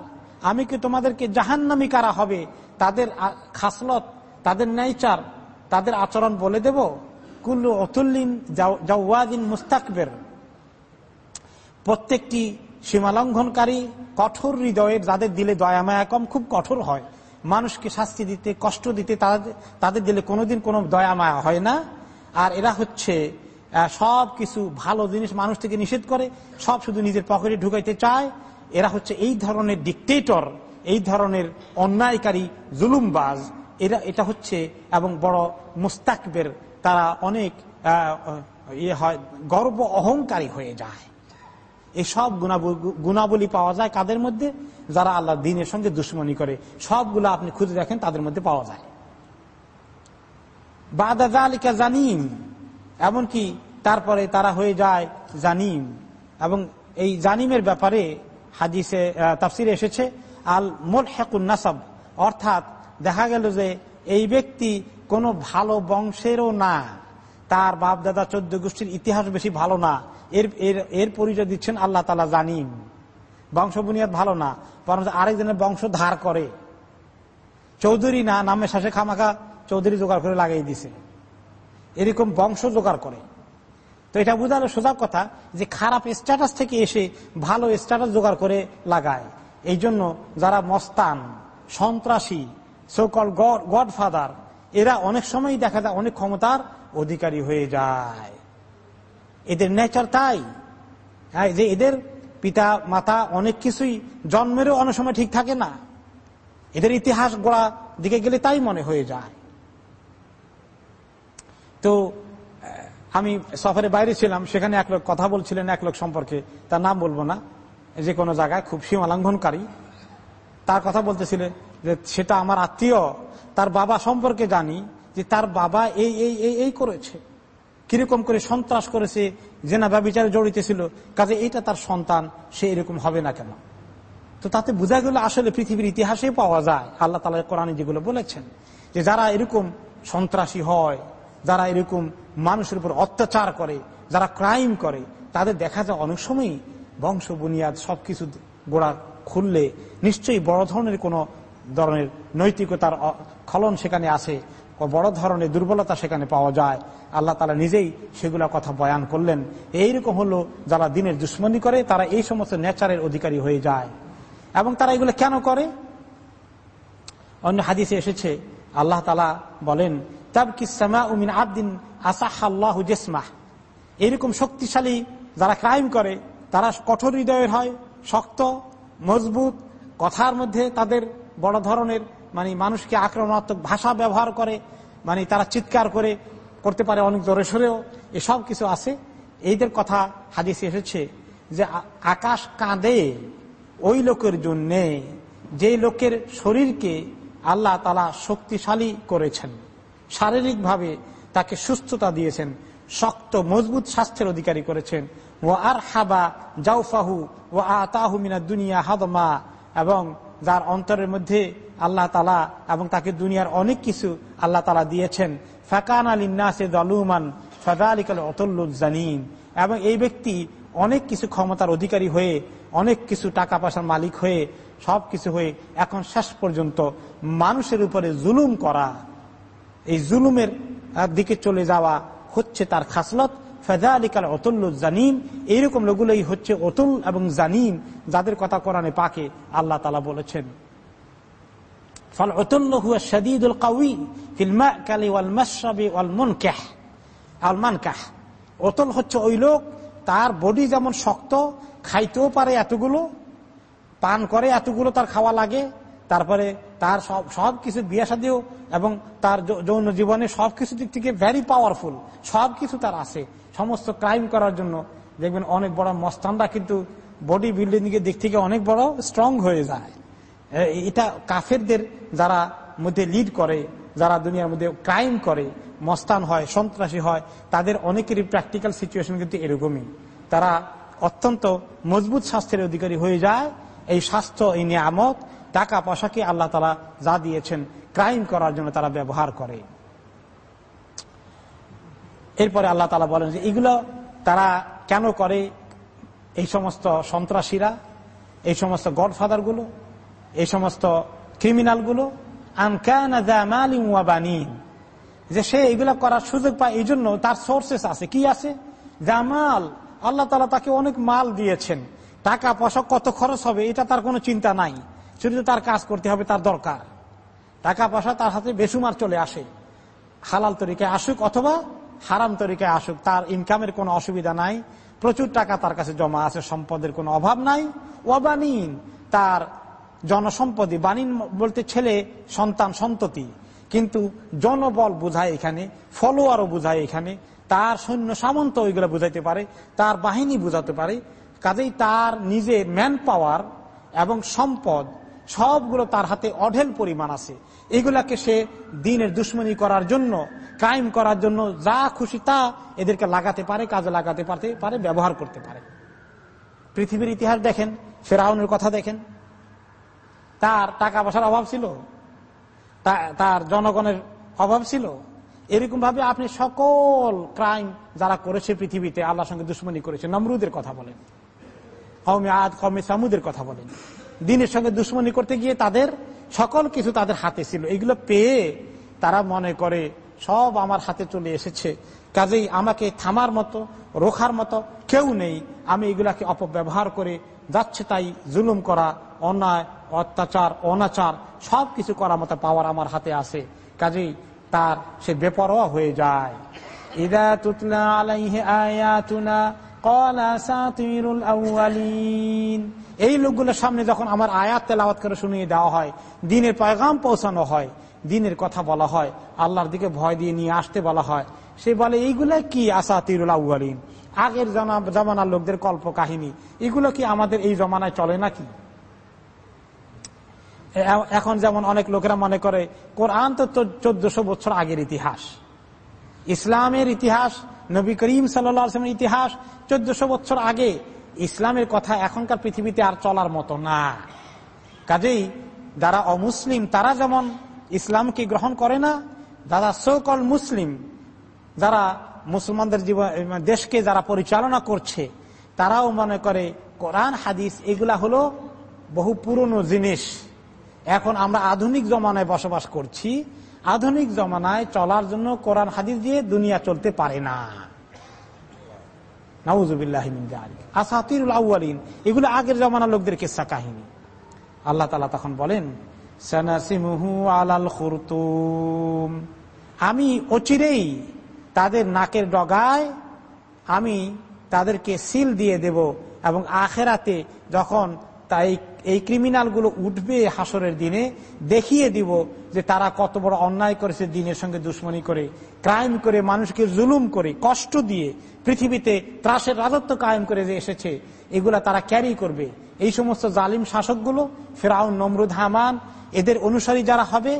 আমি কি তোমাদেরকে জাহান্নামি কারা হবে? তাদের খাসলত, তাদের নেচার তাদের আচরণ বলে দেব? কুল্লু অতুল্লিন মুস্তাকবের। প্রত্যেকটি সীমালঙ্ঘনকারী কঠোর হৃদয়ের যাদের দিলে দয়া মায়া কম, খুব কঠোর হয়। মানুষকে শাস্তি দিতে, কষ্ট দিতে তাদের দিলে কোনোদিন কোনো দয়া মায়া হয় না। আর এরা হচ্ছে সব কিছু ভালো জিনিস মানুষ থেকে নিষেধ করে, সব শুধু নিজের পকেটে ঢুকাইতে চায়। এরা হচ্ছে এই ধরনের ডিকটেটর এই ধরনের অন্যায়কারী জুলুমবাজ। এরা, এটা হচ্ছে, এবং বড় মুস্তাকবের তারা অনেক ইয়ে হয়, গর্ব অহংকারী হয়ে যায়। এই সব গুণাবলী পাওয়া যায় কাদের মধ্যে? যারা আল্লাহ দিনের সঙ্গে দুশ্মনী করে। সবগুলো আপনি খুঁজে দেখেন, তাদের মধ্যে পাওয়া যায়। বাদা আলিকা জানিম। এমনকি তারপরে তারা হয়ে যায় জানিম। এবং এই জানিমের ব্যাপারে হাদিসে তাফসিরে এসেছে, আল মোল হেকুন নাসব। অর্থাৎ দেখা গেল যে এই ব্যক্তি কোনো ভালো বংশেরও না। তার বাপ দাদা চোদ্দ গোষ্ঠীর ইতিহাস বেশি ভালো না। এর এর এর পরিচয় দিচ্ছেন আল্লাহ তালা জানিন বংশ বুনিয়াদ ভালো না। বরং আরেকজনের বংশ ধার করে। চৌধুরী না, নামে শাসে খামাখা চৌধুরী জোগাড় করে লাগাই দিছে। এরকম বংশ জোগাড় করে। তো এটা বুঝালো সোজা কথা যে খারাপ স্ট্যাটাস থেকে এসে ভালো স্ট্যাটাস জোগাড় করে লাগায়। এই জন্য যারা মস্তান, সন্ত্রাসী সোকল গড ফাদার এরা অনেক সময় দেখা যায় অনেক ক্ষমতার অধিকারী হয়ে যায়। এদের নেচার তাই। হ্যাঁ, যে এদের পিতা মাতা অনেক কিছুই জন্মেরও অনেক সময় ঠিক থাকে না। এদের ইতিহাস গোড়া দিকে গেলে তাই মনে হয়ে যায়। তো আমি সফরে বাইরে ছিলাম সেখানে এক লোক কথা বলছিলেন এক লোক সম্পর্কে। তার নাম বলব না। যে কোনো জায়গায় খুব সীমালঙ্ঘনকারী তার কথা বলতেছিলেন যে সেটা আমার আত্মীয় তার বাবা সম্পর্কে জানি যে তার বাবা এই এই এই এই করেছে। কীরকম করে সন্ত্রাস করেছে, জেনা ব্যবচারে জড়িত ছিল কাজে এটা তার সন্তান, সে এরকম হবে না কেন? তো তাতে বোঝা গেল আসলে পৃথিবীর ইতিহাসে পাওয়া যায়, আল্লাহ তালা কোরআনে যেগুলো বলেছেন, যে যারা এরকম সন্ত্রাসী হয়, যারা এরকম মানুষের উপর অত্যাচার করে, যারা ক্রাইম করে, তাদের দেখা যায় অনেক সময়ই বংশ, বুনিয়াদ সবকিছু গোড়া খুললে নিশ্চয়ই বড় ধরনের কোন ধরনের নৈতিকতার খলন সেখানে আছে বড় ধরনের দুর্বলতা সেখানে পাওয়া যায়। আল্লাহ তালা নিজেই সেগুলা কথা বয়ান করলেন। এইরকম হলো যারা দিনের দুশ্মনী করে, তারা এই সমস্ত নেচারের অধিকারী হয়ে যায়। এবং তারা এগুলো কেন করে? অন্য হাদিসে এসেছে, আল্লাহ তালা বলেন তাবকিসমা উমিন আবদিন আল্লাহ জেসমাহ। এরকম শক্তিশালী যারা ক্রাইম করে, তারা কঠোর হৃদয়ের হয়, শক্ত, মজবুত, কথার মধ্যে তাদের বড় ধরনের মানে মানুষকে আক্রমণাত্মক ভাষা ব্যবহার করে মানে তারা চিৎকার করে, করতে পারে অনেক জোরে সরেও, এসব কিছু আছে। এইদের কথা হাদিসে এসেছে যে আকাশ কাঁদে ওই লোকের জন্যে যে লোকের শরীরকে আল্লাহ তালা শক্তিশালী করেছেন, শারীরিকভাবে তাকে সুস্থতা দিয়েছেন, শক্ত, মজবুত স্বাস্থ্যের অধিকারী করেছেন। ও আর হাবা জাউফাহু ও আতাহু মিনা দুনিয়া হাদমা, এবং যার অন্তরের মধ্যে আল্লাহ তালা এবং তাকে দুনিয়ার অনেক কিছু আল্লাহ তালা দিয়েছেন। ফাকান আলিনাসে দলুমান ফাদা আলিকাল অতুল্লুজানিন এবং এই ব্যক্তি অনেক কিছু ক্ষমতার অধিকারী হয়ে, অনেক কিছু টাকা পয়সার মালিক হয়ে, সব কিছু হয়ে এখন শেষ পর্যন্ত মানুষের উপরে জুলুম করা। এই জুলুমের দিকে চলে যাওয়া হচ্ছে তার খাসলত ফেদা আলিকাল অতুল্ল জানিম। এইরকম লোকগুলোই হচ্ছে অতুল এবং জানিম, যাদের কথা কোরআনে পাকে আল্লাহ তালা বলেছেন। কাউই ফিলমা কালি ওয়াল মাসরাবি ওয়াল মুনকাহ আল মানকাহ অতুল হচ্ছে ওই লোক, তার বডি যেমন শক্ত, খাইতেও পারে এতগুলো, পান করে এতগুলো তার খাওয়া লাগে, তারপরে তার সব সব কিছু বিয়ে সাদিও এবং তার যৌন জীবনে সব কিছু দিক থেকে ভ্যারি পাওয়ারফুল সব কিছু তার আছে। সমস্ত ক্রাইম করার জন্য দেখবেন অনেক বড় মস্তানরা কিন্তু বডি বিল্ডিং এর দিক থেকে অনেক বড় স্ট্রং হয়ে যায়। এটা কাফেরদের যারা মধ্যে লিড করে, যারা দুনিয়ার মধ্যে ক্রাইম করে, মস্তান হয়, সন্ত্রাসী হয়, তাদের অনেকেরই প্র্যাকটিক্যাল সিচুয়েশন কিন্তু এরকমই। তারা অত্যন্ত মজবুত স্বাস্থ্যের অধিকারী হয়ে যায়, এই স্বাস্থ্য, এই নিয়ামত, টাকা, পয়সাকে আল্লাহ তালা যা দিয়েছেন ক্রাইম করার জন্য তারা ব্যবহার করে। এরপরে আল্লাহ তালা বলেন যে, এগুলো তারা কেন করে এই সমস্ত সন্ত্রাসীরা, এই সমস্ত গডফাদারগুলো? এই সমস্ত ক্রিমিনালগুলো যে সে এগুলা করার সুযোগ পায়, এই জন্য তার সোর্সেস আছে। কি আছে? জামাল আল্লাহ তালা তাকে অনেক মাল দিয়েছেন। টাকা পয়সা কত খরচ হবে, এটা তার কোনো চিন্তা নাই। শুধু তার কাজ করতে হবে, তার দরকার। টাকা পয়সা তার হাতে বেসুমার চলে আসে। হালাল তরিকায় আসুক অথবা হারাম তরিকায় আসুক, তার ইনকামের কোনো অসুবিধা নাই। প্রচুর টাকা তার কাছে জমা আছে, সম্পদের কোনো অভাব নাই। ওয়াবানিন তার জনসম্পদে বানিন বলতে ছেলে, সন্তান, সন্ততি। কিন্তু জনবল বোঝায় এখানে, ফলোয়ারও বোঝায় এখানে, তার সৈন্য সামন্ত ওইগুলো বুঝাইতে পারে, তার বাহিনী বুঝাতে পারে, কাজেই তার নিজের ম্যান পাওয়ার এবং সম্পদ, সবগুলো তার হাতে অঢেল পরিমাণ আছে। এগুলাকে সে দিনের দুশ্মনী করার জন্য, ক্রাইম করার জন্য যা খুশি তা এদেরকে লাগাতে পারে, কাজে লাগাতে পারতে পারে, ব্যবহার করতে পারে। পৃথিবীর ইতিহাস দেখেন, ফেরাউনের কথা দেখেন তার টাকা পয়সার অভাব ছিল? তার জনগণের অভাব ছিল? এরকম ভাবে আপনি সকল ক্রাইম যারা করেছে পৃথিবীতে আল্লাহর সঙ্গে দুশ্মনী করেছে, নমরুদের কথা বলেন। কমে আদ কমে সামুদের কথা বলেন। দিনের সঙ্গে দুশ্মনী করতে গিয়ে তাদের সকল কিছু তাদের হাতে ছিল। এগুলো পেয়ে তারা মনে করে, সব আমার হাতে চলে এসেছে। কাজেই আমাকে থামার মতো, রোখার মতো কেউ নেই। আমি এগুলাকে অপব্যবহার করে যাচ্ছে তাই জুলুম করা, অন্যায়, অত্যাচার, অনাচার সব কিছু করার মতো পাওয়ার আমার হাতে আছে। কাজেই তার সে বেপরোয়া হয়ে যায়। ইদা তুতলা আলাইহে আয়াতুনা এই লোকগুলোর সামনে যখন আমার আয়াত তেলাওয়াত করে শুনিয়ে দেওয়া হয়, দিনের পয়গাম পৌঁছানো হয়, দিনের কথা বলা হয়, আল্লাহর দিকে ভয় দিয়ে নিয়ে আসতে বলা হয়, সে বলে, এইগুলা কি আসা তিরুল আউ্বালিন আগের জমানার লোকদের কল্প কাহিনী এগুলো কি আমাদের এই জমানায় চলে নাকি? এখন যেমন অনেক লোকেরা মনে করে, কোরআন তো চোদ্দশো বছর আগের ইতিহাস। ইসলামের ইতিহাস, নবী করিম সাল্লামের ইতিহাস, চোদ্দশো বছর আগে ইসলামের কথা এখনকার পৃথিবীতে আর চলার মতো না। কাজেই যারা অমুসলিম, তারা যেমন ইসলামকে গ্রহণ করে না, যারা সকল মুসলিম, যারা মুসলমানদের জীবন দেশকে যারা পরিচালনা করছে, তারাও মনে করে কোরআন, হাদিস, এগুলা হলো বহু পুরনো জিনিস। এখন আমরা আধুনিক জমানায় বসবাস করছি। আধুনিক জমানায় চলার জন্য কোরআন, হাদিস দিয়ে দুনিয়া চলতে পারে না। এগুলো আগের জমানার লোকদের কেসা কাহিনী। আল্লাহ তালা তখন বলেন আমি অচিরেই তাদের নাকের ডগায় আমি তাদেরকে সিল দিয়ে দেব এবং আখেরাতে যখন তাই এই ক্রিমিনালগুলো উঠবে হাসরের দিনে, দেখিয়ে দিব যে তারা কত বড় অন্যায় করেছে দিনের সঙ্গে দুশ্মনী করে, ক্রাইম করে, মানুষকে জুলুম করে, কষ্ট দিয়ে পৃথিবীতে ত্রাসের রাজত্ব কায়েম করে যে এসেছে, এগুলা তারা ক্যারি করবে। এই সমস্ত জালিম শাসকগুলো, ফেরাউন, নমরুদ, হামান, এদের অনুসারী যারা হবে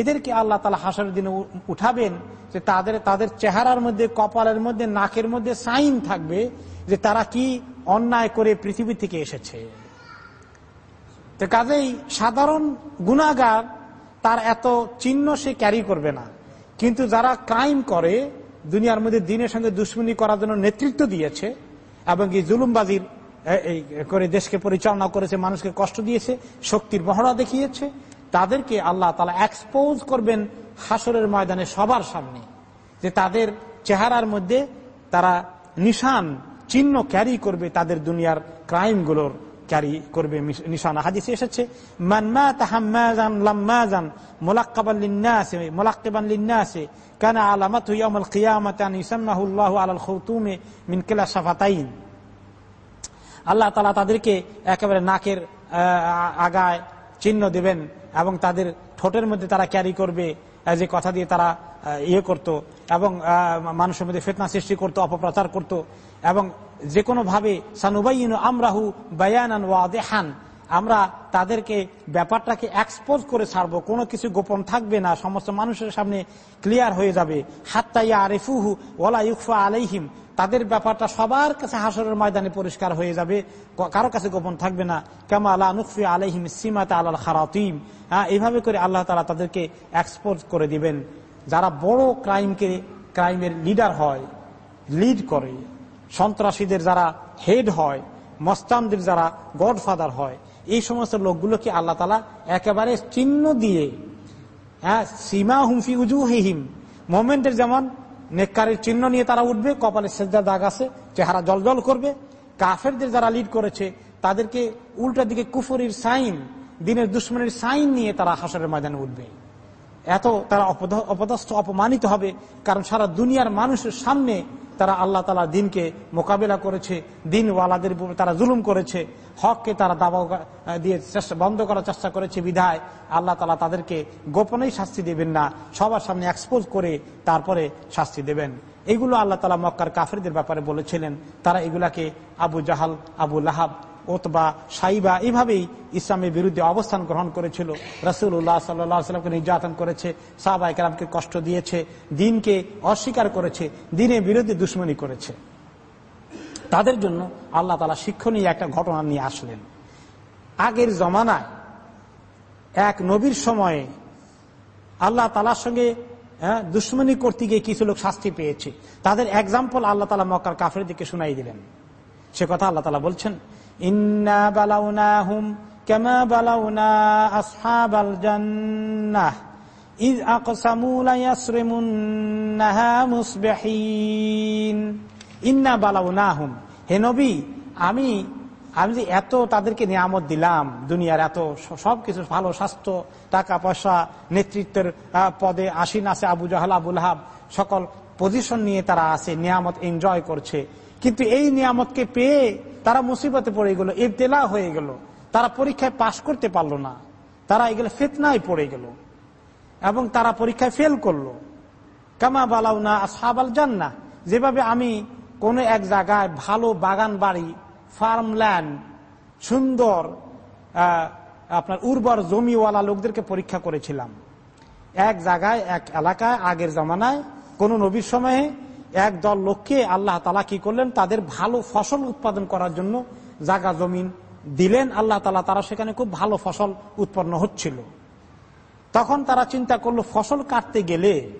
এদেরকে আল্লাহ তালা হাসার দিনে উঠাবেন যে তাদের তাদের চেহারার মধ্যে, কপালের মধ্যে, নাকের মধ্যে সাইন থাকবে যে তারা কি অন্যায় করে পৃথিবী থেকে এসেছে। তো কাজেই সাধারণ গুণাগার তার এত চিহ্ন সে ক্যারি করবে না। কিন্তু যারা ক্রাইম করে, দুনিয়ার মধ্যে দিনের সঙ্গে দুশ্মনী করার জন্য নেতৃত্ব দিয়েছে এবং এই জুলুমবাজির করে দেশকে পরিচালনা করেছে, মানুষকে কষ্ট দিয়েছে, শক্তির মহড়া দেখিয়েছে তাদেরকে আল্লাহ তালা এক্সপোজ করবেন হাসরের ময়দানে সবার সামনে। যে তাদের চেহারার মধ্যে তারা নিশান, চিহ্ন ক্যারি করবে, তাদের দুনিয়ার ক্রাইমগুলোর ক্যারি করবে নিশানা। হাদিসে এসেছে তাহাম্মাজান মোলাক্কাবান আল্লাহ তাআলা তাদেরকে একেবারে নাকের আগায় চিহ্ন দেবেন এবং তাদের ঠোঁটের মধ্যে তারা ক্যারি করবে যে কথা দিয়ে তারা ইয়ে করত এবং মানুষের মধ্যে ফেতনা সৃষ্টি করত, অপপ্রচার করত এবং যে কোনো ভাবে সানুবাইন আমরাহু বায়ানান ওয়াদেহান আমরা তাদেরকে ব্যাপারটাকে এক্সপোজ করে ছাড়বো। কোনো কিছু গোপন থাকবে না। সমস্ত মানুষের সামনে ক্লিয়ার হয়ে যাবে। হাত্তাইয়া আরেফুহু ওলা ইউফা আলাইহিম। তাদের ব্যাপারটা সবার কাছে হাসরের ময়দানে পরিষ্কার হয়ে যাবে। কারও কাছে গোপন থাকবে না। কেমন আল্লাহ নুফি আলহিম সিমাত আল্লাহ খারাতিম। হ্যাঁ এইভাবে করে আল্লাহ তালা তাদেরকে এক্সপোজ করে দিবেন। যারা বড় ক্রাইমকে ক্রাইমের লিডার হয় লিড করে। সন্ত্রাসীদের যারা হেড হয়, মস্তানদের যারা গডফাদার হয়। এই সমস্ত লোকগুলোকে আল্লাহ তালা একেবারে চিহ্ন দিয়ে হ্যাঁ সীমা হুমফি উজু হিহিম মোমেন্টের যেমন নেককারের চিহ্ন নিয়ে তারা উঠবে, কপালে সেজা দাগ আছে, চেহারা জল জল করবে। কাফেরদের যারা লিড করেছে, তাদেরকে উল্টা দিকে কুফরির সাইন, দিনের দুশ্মনের সাইন নিয়ে তারা হাসরের ময়দানে উঠবে। এত তারা অপদস্থ, অপমানিত হবে, কারণ সারা দুনিয়ার মানুষের সামনে তারা আল্লাহ তালা দিনকে মোকাবেলা করেছে, দিনওয়ালাদের তারা জুলুম করেছে, হককে তারা দাবা দিয়ে চেষ্টা, বন্ধ করার চেষ্টা করেছে বিধায় আল্লাহ তালা তাদেরকে গোপনেই শাস্তি দেবেন না, সবার সামনে এক্সপোজ করে তারপরে শাস্তি দেবেন। এগুলো আল্লাহ তালা মক্কার কাফেরদের ব্যাপারে বলেছিলেন, তারা এগুলাকে আবু জাহাল, আবু লাহাব ওতবা সাইবা এইভাবেই ইসলামের বিরুদ্ধে অবস্থান গ্রহণ করেছিল। রসুল্লাহ সাল্লামকে নির্যাতন করেছে সাহবা একরামকে কষ্ট দিয়েছে দিনকে অস্বীকার করেছে দিনের বিরুদ্ধে দুশ্মনী করেছে। তাদের জন্য আল্লাহ তালা শিক্ষণীয় একটা ঘটনা নিয়ে আসলেন। আগের জমানায় এক নবীর সময়ে আল্লাহ তালার সঙ্গে হ্যাঁ, দুশ্মনী করতে গিয়ে কিছু লোক শাস্তি পেয়েছে। তাদের এক্সাম্পল আল্লাহ তালা মক্কার কাফের দিকে শুনাই দিলেন। সে কথা আল্লাহ তালা বলছেন ইন্না আমি আমি যে এত তাদেরকে নিয়ামত দিলাম দুনিয়ার এত সবকিছু ভালো, স্বাস্থ্য টাকা পয়সা নেতৃত্বের পদে আসীন আছে আবু জাহাল আবুল হাব সকল পজিশন নিয়ে তারা আছে, নিয়ামত এনজয় করছে। কিন্তু এই নিয়ামতকে পেয়ে তারা মুসিবতে পড়ে গেল, ইবতেলা হয়ে গেল। তারা পরীক্ষায় পাশ করতে পারল না। তারা এগুলো ফেতনায় পড়ে গেল। এবং তারা পরীক্ষায় ফেল করল। কামা বালাউ না সাবাল যান না যেভাবে আমি কোন এক জায়গায় ভালো বাগান বাড়ি ফার্মল্যান্ড সুন্দর আপনার উর্বর জমিওয়ালা লোকদেরকে পরীক্ষা করেছিলাম। এক জায়গায়, এক এলাকায় আগের জমানায় কোন নবীর সময়ে এক দল লোককে আল্লাহ তালা কি করলেন? তাদের ভালো ফসল উৎপাদন করার জন্য জাগা জমিন দিলেন। আল্লাহ তালা তারা সেখানে খুব ভালো ফসল উৎপন্ন হচ্ছিল। তখন তারা চিন্তা করল, ফসল কাটতে গেলে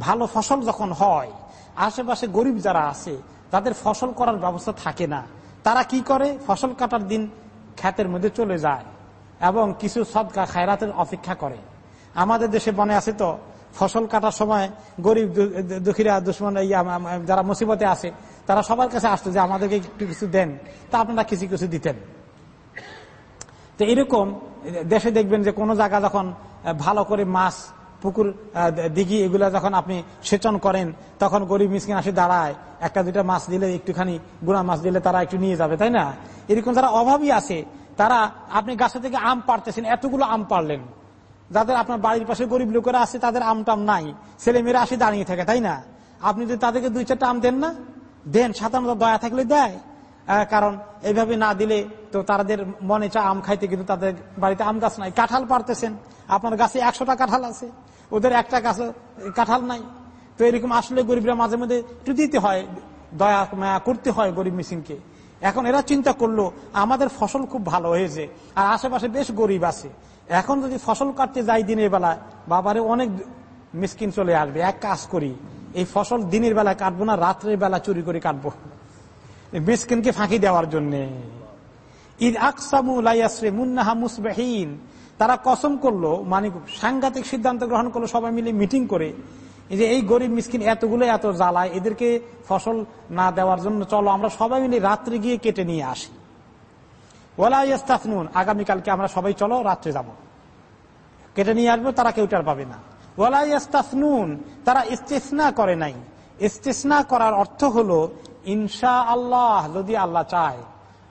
ভালো ফসল যখন হয়, আশেপাশে গরিব যারা আছে, তাদের ফসল করার ব্যবস্থা থাকে না। তারা কি করে? ফসল কাটার দিন খ্যাতের মধ্যে চলে যায় এবং কিছু সদকা খায়রাতের অপেক্ষা করে। আমাদের দেশে মনে আছে তো ফসল কাটার সময় গরিব দুঃখীরা, দুশ্মন যারা মুসিবতে আছে, তারা সবার কাছে আসতো যে আমাদেরকে একটু কিছু দেন। তা আপনারা কিছু কিছু দিতেন। তো এরকম, দেশে দেখবেন যে কোনো জায়গা যখন ভালো করে মাছ, পুকুর দিঘি, এগুলা যখন আপনি সেচন করেন, তখন গরিব মিসকিন আসে দাঁড়ায়, একটা দুটা মাছ দিলে একটুখানি গুড়া মাছ দিলে তারা একটু নিয়ে যাবে, তাই না? এরকম যারা অভাবী আছে, তারা আপনি গাছে থেকে আম পারতেছেন এতগুলো আম পারলেন যাদের আপনার বাড়ির পাশে গরিব লোকেরা আছে, তাদের আম টাম নাই। ছেলে মেয়েরা আসে দাঁড়িয়ে থাকে, তাই না? আপনি যদি তাদেরকে দুই চারটা আম দেন না? দেন, সাধারণত দয়া থাকলে দেয়। কারণ এইভাবে না দিলে তো তাদের মনে চা আম খাইতে কিন্তু তাদের বাড়িতে আম গাছ নাই। কাঁঠাল পারতেছেন। আপনার গাছে একশোটা কাঁঠাল আছে। ওদের একটা গাছ কাঁঠাল নাই। তো এরকম আসলে গরিবরা মাঝে মধ্যে একটু দিতে হয়। দয়া, মায়া করতে হয় গরিব মিসিনকে এখন এরা চিন্তা করল, আমাদের ফসল খুব ভালো হয়েছে, আর আশেপাশে বেশ গরিব আছে। এখন যদি ফসল কাটতে যাই দিনের বেলায়, বাবারে অনেক মিসকিন চলে আসবে। এক কাজ করি, এই ফসল দিনের বেলায় কাটবো না, রাত্রের বেলা চুরি করে কাটবো। মিসকিনকে ফাঁকি দেওয়ার জন্য। ঈদ আকসামু লাইয়াসরে মুন্নাহা মুসবাহীন। তারা কসম করল মানে সাংঘাতিক সিদ্ধান্ত গ্রহণ করল, সবাই মিলে মিটিং করে এই যে এই গরিব মিসকিন এতগুলো, এত জ্বালায়, এদেরকে ফসল না দেওয়ার জন্য চলো, আমরা সবাই মিলে রাত্রে গিয়ে কেটে নিয়ে আসি। ওলাইস্তাফনুন আগামীকালকে আমরা সবাই চলো, রাত্রে যাব। কেটে নিয়ে আসব, তারা কেউটার পাবে না। ওলাইস্তাফনুন তারা ইস্তেসনা করে নাই। ইস্তেসনা করার অর্থ হলো, ইনশা আল্লাহ, যদি আল্লাহ চায়,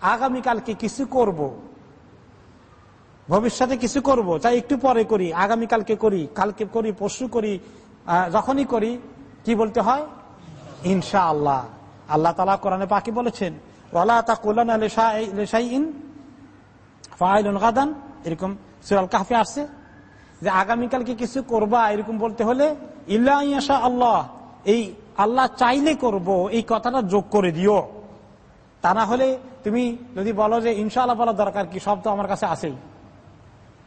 আগামীকালকে কিছু করব। ভবিষ্যতে কিছু করব, তাই একটু পরে করি, আগামীকালকে করি, কালকে করি, পরশু করি যখনই করি, কি বলতে হয়? ইনশা আল্লাহ। আল্লাহ তালা কোরআনে পাকি বলেছেন ওলা তা কোলান গাদান, এরকম সুরাল কাফে আসছে, যে আগামীকালকে কিছু করবা, এরকম বলতে হলে, ইল্লা আল্লাহ, এই আল্লাহ চাইলে করব, এই কথাটা যোগ করে দিও। তা না হলে তুমি যদি বলো যে ইনশাআল্লাহ বলা দরকার কি, সব তো আমার কাছে আসেই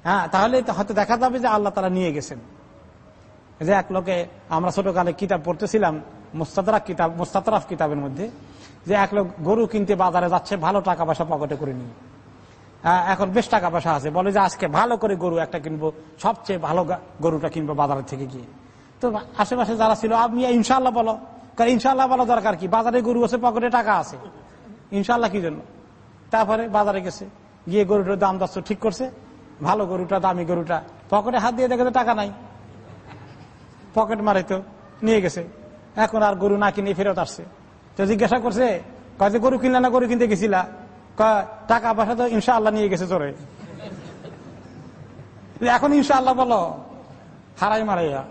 হ্যাঁ তাহলে হয়তো দেখা যাবে যে আল্লাহ তারা নিয়ে গেছেন। যে এক লোকে, আমরা ছোটকালে কিতাব পড়তেছিলাম মুস্তাদরাফ কিতাব, মুস্তাতরাফ কিতাবের মধ্যে, যে এক লোক গরু কিনতে বাজারে যাচ্ছে, ভালো টাকা পয়সা পকেটে করে নিয়ে। এখন বেশ টাকা পয়সা আছে। বলে যে আজকে ভালো করে গরু একটা কিনবো, সবচেয়ে ভালো গরুটা কিনবো বাজারের থেকে গিয়ে। তো আশেপাশে যারা ছিল, আপনি ইনশাল্লাহ বলো। ইনশাল্লাহ বলো দরকার কি? বাজারে গরু আছে, পকেটে টাকা আছে। ইনশাল্লাহ কি জন্য? তারপরে বাজারে গেছে, গিয়ে গরুটার দাম দশ ঠিক করছে। ভালো গরুটা, দামি গরুটা। পকেটে হাত দিয়ে দেখে টাকা নাই। পকেট মারে তো নিয়ে গেছে। এখন আর গরু না কিনে ফেরত আসছে। তো জিজ্ঞাসা করছে, কয়ে গরু কিনলে না গরু কিনতে গেছিলা? টাকা পয়সা তো ইনশাআল্লাহ নিয়ে গেছে চোরে এখন ইনশাআল্লাহ বলো, হারাই মারাইয়া।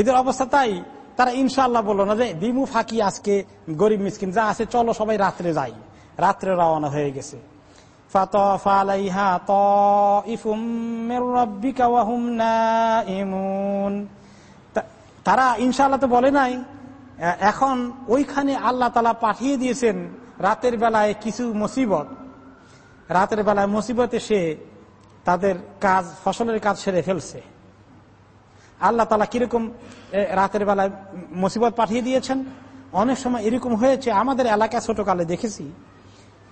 এদের অবস্থা তাই, তারা ইনশাল্লাহ বলল না যে দিমু ফাঁকি আজকে, গরিব মিসকিন, যা আছে চলো সবাই রাত্রে যাই। রাত্রে রওনা হয়ে গেছে। তারা ইনশাল্লাহ তো বলে নাই এখন ওইখানে আল্লাহ তালা পাঠিয়ে দিয়েছেন রাতের বেলায় কিছু মুসিবত, রাতের বেলায় মুসিবতে সে তাদের কাজ, ফসলের কাজ সেরে ফেলছে। আল্লাহ তালা কীরকম রাতের বেলায় মুসিবত পাঠিয়ে দিয়েছেন? অনেক সময় এরকম হয়েছে, আমাদের এলাকা ছোটকালে দেখেছি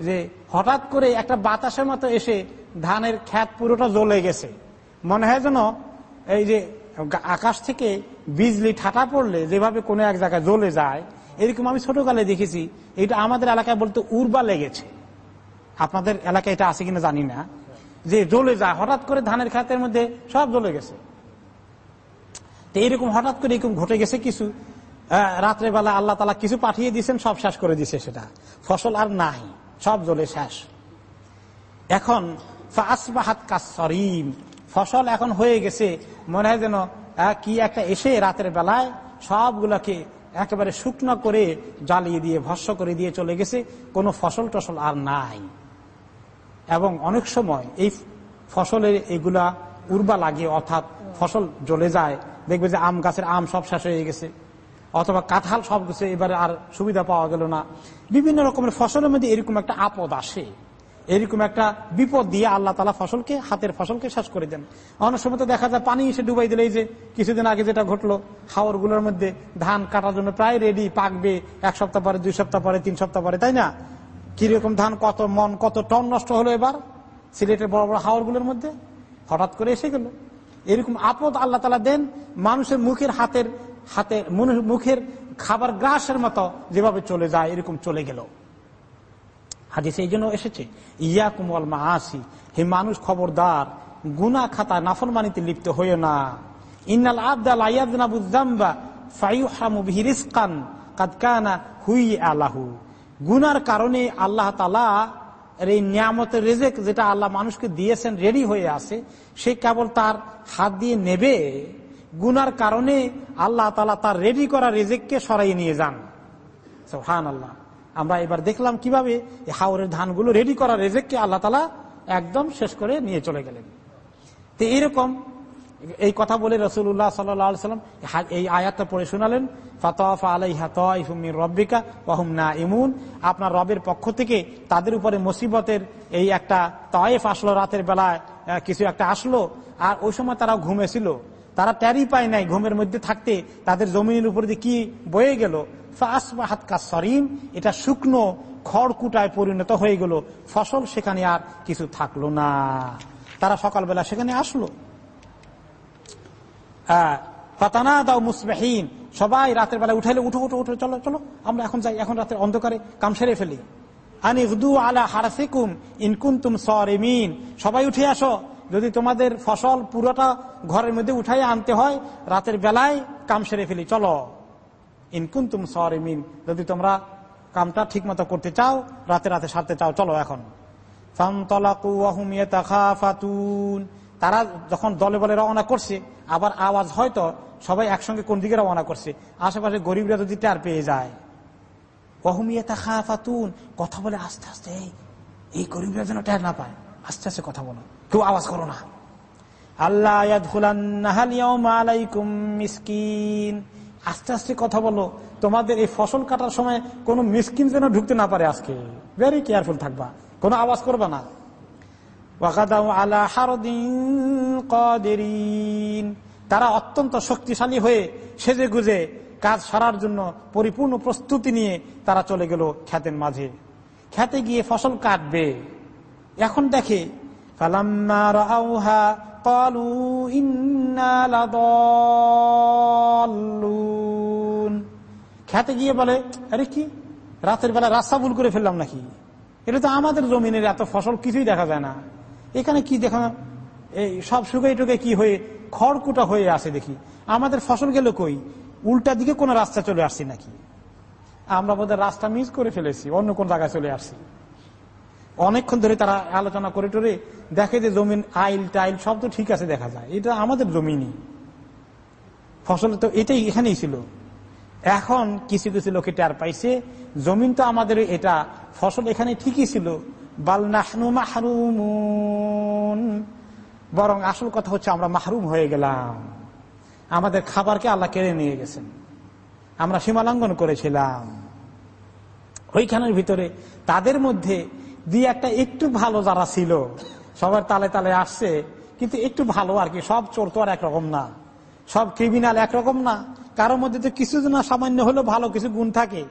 যে হঠাৎ করে একটা বাতাসের মতো এসে ধানের খ্যাত পুরোটা জ্বলে গেছে। মনে হয় যেন এই যে আকাশ থেকে বিজলি ঠাটা পড়লে যেভাবে কোনো এক জায়গায় জ্বলে যায় এরকম আমি ছোটকালে দেখেছি। এটা আমাদের এলাকায় বলতে উর্বা লেগেছে। আপনাদের এলাকায় এটা আছে কিনা জানি না। যে জ্বলে যায়, হঠাৎ করে ধানের খাতের মধ্যে সব জ্বলে গেছে। তো এইরকম হঠাৎ করে এরকম ঘটে গেছে কিছু। রাত্রে বেলা আল্লাহ তালা কিছু পাঠিয়ে দিয়েছেন, সব শেষ করে দিছে সেটা। ফসল আর নাই, সব জ্বলে শেষ। এখন ফসল এখন হয়ে গেছে। মনে হয় যেন কি একটা এসে রাতের বেলায় সবগুলাকে একেবারে শুকনো করে জ্বালিয়ে দিয়ে, ভস্য করে দিয়ে চলে গেছে। কোনো ফসল টসল আর নাই। এবং অনেক সময় এই ফসলের এগুলা উর্বা লাগে, অর্থাৎ ফসল জ্বলে যায়। দেখবে যে আম গাছের আম সব শেষ হয়ে গেছে। অথবা কাঁঠাল সব কিছু এবারে আর সুবিধা পাওয়া গেল না। বিভিন্ন রকমের ফসলের মধ্যে এরকম একটা আপদ আসে। এরকম একটা বিপদ দিয়ে আল্লাহ তালা ফসলকে, হাতের ফসলকে শেষ করে দেন। অনেক সময় তো দেখা যায় পানি এসে ডুবাই দিলে যে কিছুদিন আগে যেটা ঘটলো হাওরগুলোর মধ্যে ধান কাটার জন্য প্রায় রেডি পাকবে, এক সপ্তাহ পরে, দুই সপ্তাহ পরে, তিন সপ্তাহ পরে, তাই না? কীরকম ধান, কত মন, কত টন নষ্ট হলো এবার? সিলেটের বড় বড় হাওরগুলোর মধ্যে? হঠাৎ করে এসে গেল। এরকম আপদ আল্লাহ তালা দেন মানুষের মুখের হাতের হাতে মুখের খাবার গ্রাসের মতো যেভাবে চলে যায়, এরকম চলে গেল। হাদিসে এই জন্য এসেছে ইয়া কুমল মা আসি হে মানুষ খবরদার গুনা খাতা নাফরমানিতে লিপ্ত হইও না। ইন্নাল আবদাল আয়াদাম্বা ফাইহামু বিহিরিসকান কাদকানা হুই আলাহু গুনার কারণে আল্লাহ তালা এই নিয়ামতের রেজেক যেটা আল্লাহ মানুষকে দিয়েছেন রেডি হয়ে আছে, সে কেবল তার হাত দিয়ে নেবে। গুনার কারণে আল্লাহ তালা তার রেডি করা রেজেককে সরাই নিয়ে যান। হান আল্লাহ আমরা এবার দেখলাম কীভাবে হাওরের ধানগুলো রেডি করা রেজেককে আল্লাহ তালা একদম শেষ করে নিয়ে চলে গেলেন। তো এইরকম এই কথা বলে রসুল্লাহ সাল্লাম এই আয়াতটা পড়ে শোনালেন না ইমুন আপনার রবের পক্ষ থেকে তাদের উপরে মুসিবতের এই একটা তয়েফ আসলো রাতের বেলায় কিছু একটা আসলো, আর ওই সময় তারা ঘুমেছিল তারা ট্যারি পায় নাই ঘুমের মধ্যে থাকতে, তাদের জমিনের উপর দিয়ে কি বয়ে গেল? এটা শুকনো খড়কুটায় পরিণত হয়ে গেল। ফসল সেখানে আর কিছু থাকল না। তারা সকালবেলা সেখানে আসলো। পাতানা দাও মুসবাহীন, সবাই রাতের বেলা উঠাইলে, উঠো উঠো উঠো, চলো চলো, আমরা এখন যাই, এখন রাতের অন্ধকারে কাম সেরে ফেলি। আনি উদু আলা হারাসিকুম ইনকুন্তুম সরিমিন, সবাই উঠে আসো, যদি তোমাদের ফসল পুরোটা ঘরের মধ্যে উঠাই আনতে হয়, রাতের বেলায় কাম সেরে ফেলি, চলো। ইনকুন্তুম সরিমিন। যদি তোমরা কামটা ঠিক মতো করতে চাও, রাতে রাতে সারতে চাও, চলো এখন। তারা যখন দলে বলে রওনা করছে, আবার আওয়াজ হয়তো সবাই একসঙ্গে কোন দিকে রওনা করছে, আশেপাশে গরিবরা যদি টার পেয়ে যায়। অহুমিয়া ফাতুন কথা বলে আস্তে আস্তে এই গরিবরা যেন টার না পায়। আস্তে আস্তে কথা বলো। কেউ আওয়াজ করো না। আল্লাহ আস্তে আস্তে কথা বলো। তোমাদের এই ফসল কাটার সময় কোন মিসকিন যেন ঢুকতে না পারে আজকে। ভেরি কেয়ারফুল থাকবা। কোনো আওয়াজ করবা না। তারা অত্যন্ত শক্তিশালী হয়ে সেজে গুজে কাজ সারার জন্য পরিপূর্ণ প্রস্তুতি নিয়ে তারা চলে গেল খ্যাতের মাঝে। খ্যাতে গিয়ে ফসল কাটবে। এখন দেখে খ্যাতে গিয়ে বলে, আরে কি? রাতের বেলা রাস্তা ভুল করে ফেললাম নাকি? এটা তো আমাদের জমিনের এত ফসল, কিছুই দেখা যায় না। এখানে কি দেখা এই সব শুকাই টুকে কি হয়ে, খড়কুটা হয়ে আসে দেখি। আমাদের ফসল গেল কই? উল্টা দিকে কোন রাস্তা চলে আসছি নাকি? আমরা বোধহয় রাস্তা মিস করে ফেলেছি, অন্য কোন জায়গায় চলে আসছি। অনেকক্ষণ ধরে তারা আলোচনা করে টরে দেখে যে জমিন আইল টাইল সব তো ঠিক আছে দেখা যায়। এটা আমাদের জমিনই। ফসল তো এটাই এখানেই ছিল। এখন কিছু কিছু লোকে টের পাইছে, জমিন তো আমাদের এটা, ফসল এখানে ঠিকই ছিল। বাল বরং আসল কথা হচ্ছে আমরা মাহরুম হয়ে গেলাম। আমাদের খাবারকে আল্লাহ কেড়ে নিয়ে গেছেন। আমরা সীমালঙ্ঘন করেছিলাম। ওইখানের ভিতরে তাদের মধ্যে দুই একটা একটু ভালো যারা ছিল, সবার তালে তালে আসছে, কিন্তু একটু ভালো আর কি, সব চোর তো আর একরকম না। সব ক্রিমিনাল একরকম না। কারোর মধ্যে তো কিছু না, সামান্য হলেও ভালো কিছু গুণ থাকে।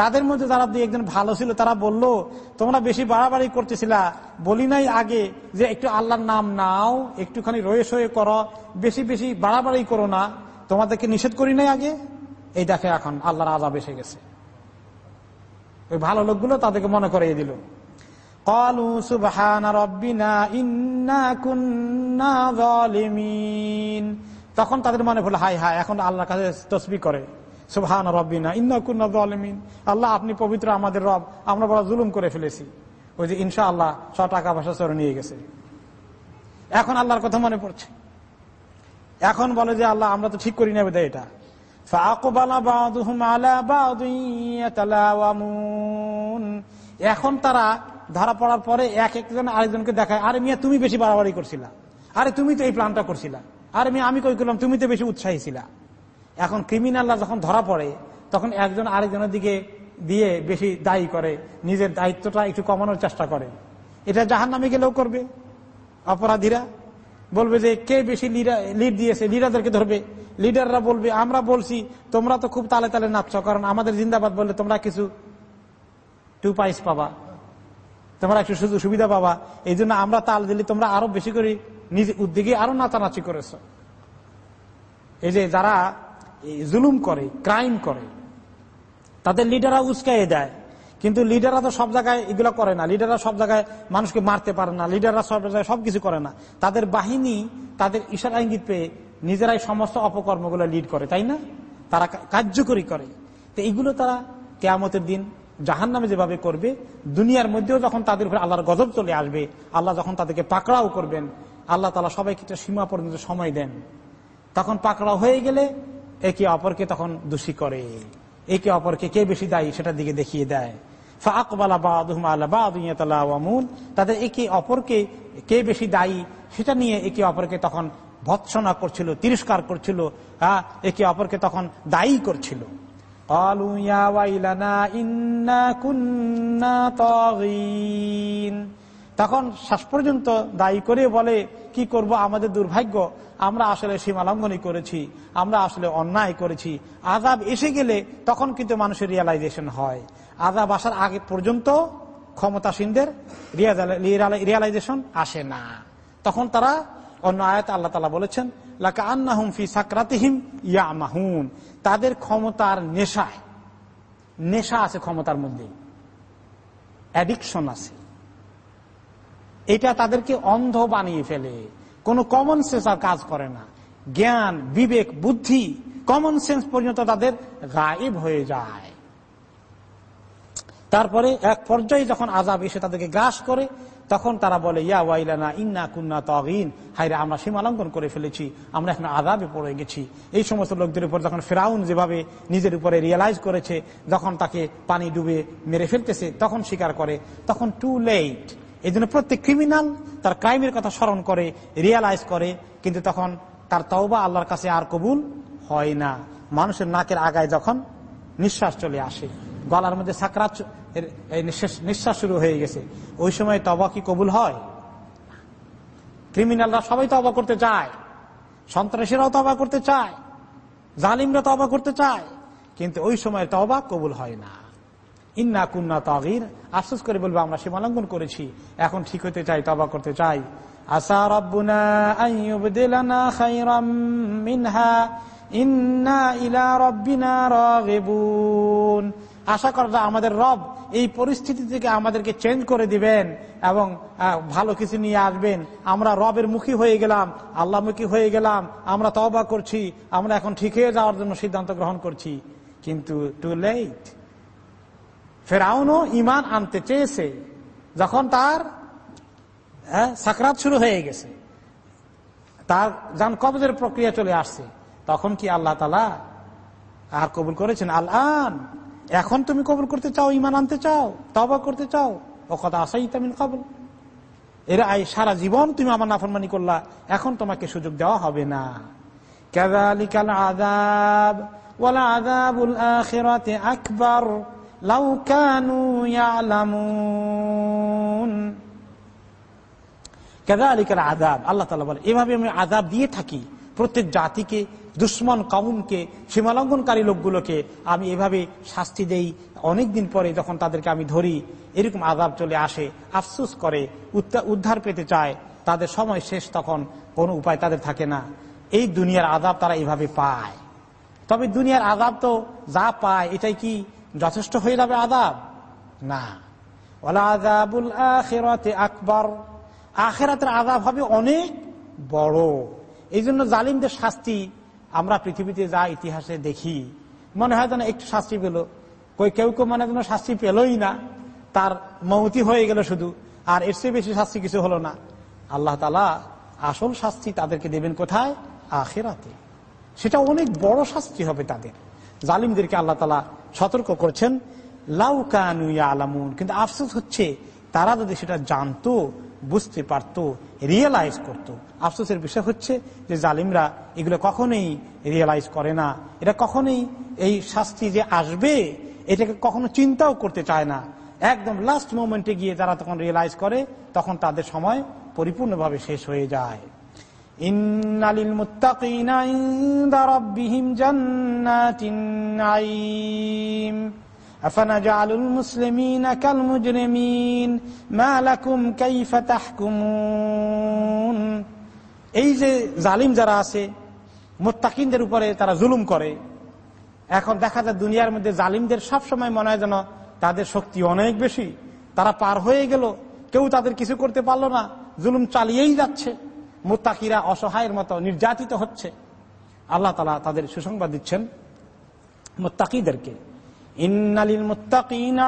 তাদের মধ্যে যারা দুই একজন ভালো ছিল, তারা বলল, তোমরা বেশি বাড়াবাড়ি করতেছিলা। বলি নাই আগে যে একটু আল্লাহর নাম নাও, একটুখানি রয়ে সয়ে করো, বেশি বেশি বাড়াবাড়ি করো না। তোমাদেরকে নিষেধ করি নাই আগে? এই দেখে এখন আল্লাহর আজাব এসে গেছে ওই ভালো লোকগুলো তাদেরকে মনে করিয়ে দিল قالوا سبحان ربنا إنا كنا ظالمين তখন তাদের মনে পড়লো হাই হাই এখন আল্লাহর কাছে তসবি করে সুবহান রব্বিনা ইন্না কুন্না জালিমিন আল্লাহ আপনি পবিত্র আমাদের রব আমরা বড় জুলুম করে ফেলেছি ওই যে ইনশা আল্লাহ ছ টাকা পয়সা চরে নিয়ে গেছে এখন আল্লাহর কথা মনে পড়ছে এখন বলে যে আল্লাহ আমরা তো ঠিক করি নেবে এটা এখন তারা ধরা পড়ার পরে এক একজন আরেকজনকে দেখায়, আরে মিয়া, তুমি বেশি বাড়াবাড়ি করছিলা। আরে তুমি তো এই প্ল্যানটা করছিলা। আরে মিয়া, আমি কই করলাম, তুমি তো বেশি উৎসাহী ছিলা। এখন ক্রিমিনালরা যখন ধরা পড়ে, তখন একজন আরেকজনের দিকে দিয়ে বেশি দায়ী করে, নিজের দায়িত্বটা একটু কমানোর চেষ্টা করে। এটা জাহান নামে গেলেও করবে, অপরাধীরা। বলবে যে কে বেশি লিড দিয়েছে? লিডারদেরকে ধরবে। লিডাররা বলবে, আমরা বলছি, তোমরা তো খুব তালে তালে নাচছ, কারণ আমাদের জিন্দাবাদ বললে তোমরা কিছু টু পাইস পাবা। তোমরা একটু সুযোগ সুবিধা পাবা। এই জন্য আমরা তাল দিলে তোমরা আরও বেশি করে নিজে উদ্যোগে আরও নাচানাচি করেছ। এই যে যারা জুলুম করে ক্রাইম করে, তাদের লিডাররা উস্কাইয়ে দেয়। কিন্তু লিডাররা তো সব জায়গায় এগুলো করে না। লিডাররা সব জায়গায় মানুষকে মারতে পারে না। লিডাররা সব জায়গায় সবকিছু করে না। তাদের বাহিনী তাদের ইশারা ইঙ্গিত পেয়ে নিজেরাই সমস্ত অপকর্মগুলো লিড করে, তাই না? তারা কার্যকরী করে। তো এগুলো তারা কেয়ামতের দিন জাহান নামে যেভাবে করবে, দুনিয়ার মধ্যেও যখন তাদের উপরে আল্লাহর গজব চলে আসবে, আল্লাহ যখন তাদেরকে পাকড়াও করবেন, আল্লাহ তালা সবাইকে একটা সীমা পর্যন্ত সময় দেন। তখন পাকড়াও হয়ে গেলে একে অপরকে তখন দোষী করে। একে অপরকে কে বেশি দায়ী সেটার দিকে দেখিয়ে দেয়। তাদের একে অপরকে, কে বেশি দায়ী, সেটা নিয়ে একে অপরকে তখন ভৎসনা করছিল, তিরস্কার করছিল হ্যাঁ একে অপরকে তখন দায়ী করছিল। তখন শেষ পর্যন্ত দায়ী করে বলে, কি করব আমাদের দুর্ভাগ্য? আমরা আসলে সীমালঙ্ঘনই করেছি, আমরা আসলে অন্যায় করেছি। আজাব এসে গেলে তখন কিন্তু মানুষের রিয়ালাইজেশন হয়। আজাব আসার আগে পর্যন্ত ক্ষমতাসীনদের রিয়ালাইজেশন আসে না। তখন তারা অন্য আয়াত আল্লাহ তালা বলেছেন, লাকা তাদের ক্ষমতার নেশায়, নেশা আছে ক্ষমতার মধ্যে। অ্যাডিকশন আছে। এটা তাদেরকে অন্ধ বানিয়ে ফেলে। কোনো কমন সেন্স আর কাজ করে না। জ্ঞান, বিবেক, বুদ্ধি কমন সেন্স পর্যন্ত তাদের গায়েব হয়ে যায়। তারপরে এক পর্যায়ে যখন আজাব এসে তাদেরকে গ্রাস করে, তখন তারা বলে, ইয়া ওয়াইলানা, ইন্না কুন্না তগিন। হাইরে আমরা সীমালঙ্ঘন করে ফেলেছি, আমরা এখন আজাবে পড়ে গেছি। এই সমস্ত লোকদের উপর যখন ফেরাউন যেভাবে নিজের উপরে রিয়েলাইজ করেছে, যখন তাকে পানি ডুবে মেরে ফেলতেছে, তখন স্বীকার করে। তখন টু লেট এই জন্য প্রত্যেক ক্রিমিনাল তার ক্রাইমের কথা স্মরণ করে রিয়েলাইজ করে, কিন্তু তখন তার তওবা আল্লাহর কাছে আর কবুল হয় না। মানুষের নাকের আগায় যখন নিঃশ্বাস চলে আসে। গলার মধ্যে সাকরাত নিঃশ্বাস শুরু হয়ে গেছে। ওই সময় তবা কি কবুল হয়? ক্রিমিনালরা সবাই তবা করতে চায়। সন্ত্রাসীরাও তবা করতে চায়। জালিমরা তবা করতে চায়। কিন্তু ওই সময় তবা কবুল হয় না। ইন্না কুন্না তাগির। আফসোস করে বলব, আমরা সীমালঙ্ঘন করেছি। এখন ঠিক হতে চাই তবা করতে চাই। আসা রব্বুনা মিনহা। ইন্না ইলা রব্বিনা রাগিবুন। আশা করা আমাদের রব এই পরিস্থিতি থেকে আমাদেরকে চেঞ্জ করে দিবেন এবং ভালো কিছু নিয়ে আসবেন। আমরা রবের মুখী হয়ে গেলাম আল্লাহমুখী হয়ে গেলাম, আমরা তবা করছি, আমরা এখন ঠিক হয়ে যাওয়ার জন্য সিদ্ধান্ত গ্রহণ করছি। কিন্তু টু লেট ফেরাউনও ইমান আনতে চেয়েছে। যখন তার সাকরাত শুরু হয়ে গেছে, তার যান কবজের প্রক্রিয়া চলে আসছে। তখন কি আল্লাহ তালা আর কবুল করেছেন? আল্লাহ এখন তুমি কবুল করতে চাও ইমান আনতে চাও তবা করতে চাও ও কথা আসাই তামিন কবল এরা সারা জীবন তুমি আমার নাফরমানি করলা, এখন তোমাকে সুযোগ দেওয়া হবে না। কেদালিকাল আদাব ওয়ালা আদাবুল আখিরাতে আকবার, লাউ কানু আদাব আল্লাহ তাআলা বলে, এভাবে আমি আদাব দিয়ে থাকি, প্রত্যেক জাতিকে দুশ্মন কাউমকে সীমালঙ্ঘনকারী লোকগুলোকে আমি এভাবে শাস্তি দেই। অনেকদিন পরে যখন তাদেরকে আমি ধরি, এরকম আজাব চলে আসে, আফসুস করে উদ্ধার পেতে চায়। তাদের সময় শেষ তখন কোনো উপায় তাদের থাকে না। এই দুনিয়ার আজাব তারা এভাবে পায়। তবে দুনিয়ার আজাব তো যা পায়, এটাই কি যথেষ্ট হয়ে যাবে আদাব না। আজাবুল আখেরাতে আকবর। আখেরাতের আজাব হবে অনেক বড়। এই জন্য জালিমদের শাস্তি আমরা পৃথিবীতে যা ইতিহাসে দেখি, মনে হয় যেন একটু শাস্তি পেল। কই কেউ কেউ মনে যেন শাস্তি পেলই না। তার মৌতি হয়ে গেল শুধু। আর এর চেয়ে বেশি শাস্তি কিছু হলো না। আল্লাহ তালা আসল শাস্তি তাদেরকে দেবেন কোথায়? আখেরাতে। সেটা অনেক বড় শাস্তি হবে তাদের। জালিমদেরকে আল্লাহ তালা সতর্ক করছেন লাউকানুয়া আলামুন কিন্তু আফসোস হচ্ছে, তারা যদি সেটা জানতো বুঝতে পারত রিয়েলাইজ করত। আফসোসের বিষয় হচ্ছে যে জালিমরা এগুলো কখনোই রিয়েলাইজ করে না। এটা কখনোই এই শাস্তি যে আসবে, এটাকে কখনো চিন্তাও করতে চায় না। একদম লাস্ট মোমেন্টে গিয়ে যারা তখন রিয়েলাইজ করে, তখন তাদের সময় পরিপূর্ণভাবে শেষ হয়ে যায়। ইন্নালিল মুত্তাকিনা ইনদা أفنجعل المسلمين كالمجرمين ما لكم كيف تحكمون এই যে জালিম যারা আছে মোত্তাকিনদের উপরে তারা জুলুম করে এখন দেখা যায় দুনিয়ার মধ্যে জালিমদের সব সময় মনে হয় যেন তাদের শক্তি অনেক বেশি তারা পার হয়ে গেল কেউ তাদের কিছু করতে পারলো না জুলুম চালিয়েই যাচ্ছে মোত্তাকিরা অসহায়ের মতো নির্যাতিত হচ্ছে আল্লাহ তালা তাদের সুসংবাদ দিচ্ছেন মোত্তাকিদেরকে ইন্নালিল মুত্তাকিন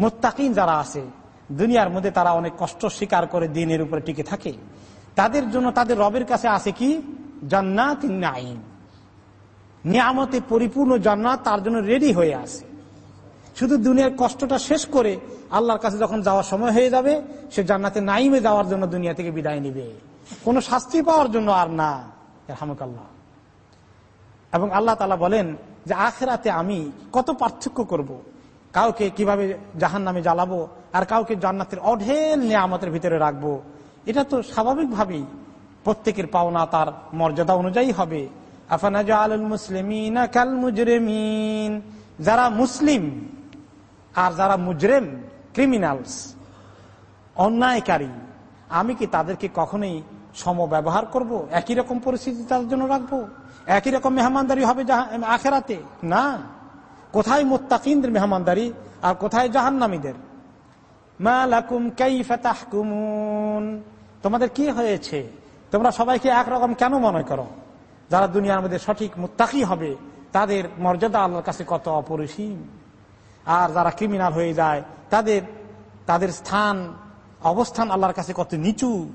মুত্তাকিন যারা আছে, দুনিয়ার মধ্যে তারা অনেক কষ্ট স্বীকার করে দিনের উপরে টিকে থাকে। তাদের জন্য তাদের রবের কাছে আছে কি? জান্নাত নাইম নিয়ামতে পরিপূর্ণ জান্নাত তার জন্য রেডি হয়ে আছে। শুধু দুনিয়ার কষ্টটা শেষ করে আল্লাহর কাছে যখন যাওয়ার সময় হয়ে যাবে, সে জান্নাতে নাইমে যাওয়ার জন্য দুনিয়া থেকে বিদায় নিবে। কোন শাস্তি পাওয়ার জন্য আর না। হামকাল্লাহ এবং আল্লাহ তালা বলেন যে আখেরাতে আমি কত পার্থক্য করব। কাউকে কীভাবে জাহান নামে জ্বালাবো আর কাউকে জান্নাতের অঢেল নিয়ে আমাদের ভিতরে রাখব, এটা তো স্বাভাবিকভাবেই প্রত্যেকের পাওনা তার মর্যাদা অনুযায়ী হবে মুজরেমিন যারা মুসলিম আর যারা মুজরেম, ক্রিমিনালস, অন্যায়কারী, আমি কি তাদেরকে কখনোই সম ব্যবহার করব, একই রকম পরিস্থিতি তাদের জন্য রাখব। একই রকম মেহমানদারি হবে আখেরাতে? না। কোথায় মোত্তাকিনদের মেহমানদারি আর কোথায় জাহান্নামীদের? তোমাদের কি হয়েছে? তোমরা সবাইকে একরকম কেন মনে করো? যারা দুনিয়ার মধ্যে সঠিক মুত্তাকি হবে, তাদের মর্যাদা আল্লাহর কাছে কত অপরিসীম। আর যারা ক্রিমিনাল হয়ে যায়, তাদের তাদের স্থান, অবস্থান আল্লাহর কাছে কত নিচু।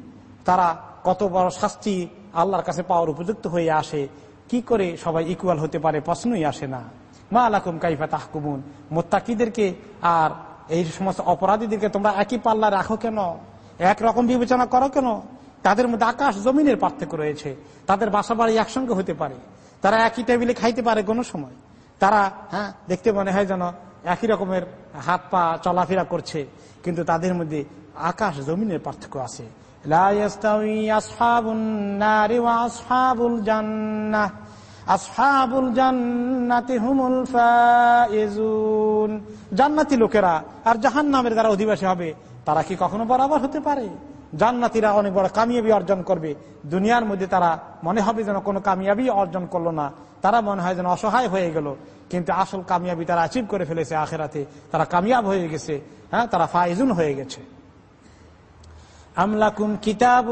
তারা কত বড় শাস্তি আল্লাহর কাছে পাওয়ার উপযুক্ত হয়ে আসে, কি করে সবাই ইকুয়াল হতে পারে প্রশ্নই আসে না। মা আলাকুম কাইফা তাহকুমুন। মোত্তাকিদেরকে আর এই সমস্ত অপরাধীদেরকে তোমরা একই পাল্লা রাখো কেন? একরকম বিবেচনা করো কেন? তাদের মধ্যে আকাশ জমিনের পার্থক্য রয়েছে। তাদের বাসা বাড়ি একসঙ্গে হতে পারে। তারা একই টেবিলে খাইতে পারে কোনো সময়। তারা হ্যাঁ দেখতে মনে হয় যেন একই রকমের হাত পা চলাফেরা করছে, কিন্তু তাদের মধ্যে আকাশ জমিনের পার্থক্য আছে। জান্নাতি লোকেরা আর জাহান নামের যারা অধিবাসী হবে, তারা কি কখনো বরাবর হতে পারে? জান্নাতিরা অনেক বড় কামিয়াবি অর্জন করবে। দুনিয়ার মধ্যে তারা মনে হবে যেন কোনো কামিয়াবি অর্জন করল না। তারা মনে হয় যেন অসহায় হয়ে গেল। কিন্তু আসল কামিয়াবি তারা অ্যাচিভ করে ফেলেছে আখেরাতে। তারা কামিয়াব হয়ে গেছে হ্যাঁ? তারা ফাইজুন হয়ে গেছে। আমলাকুম কিতাব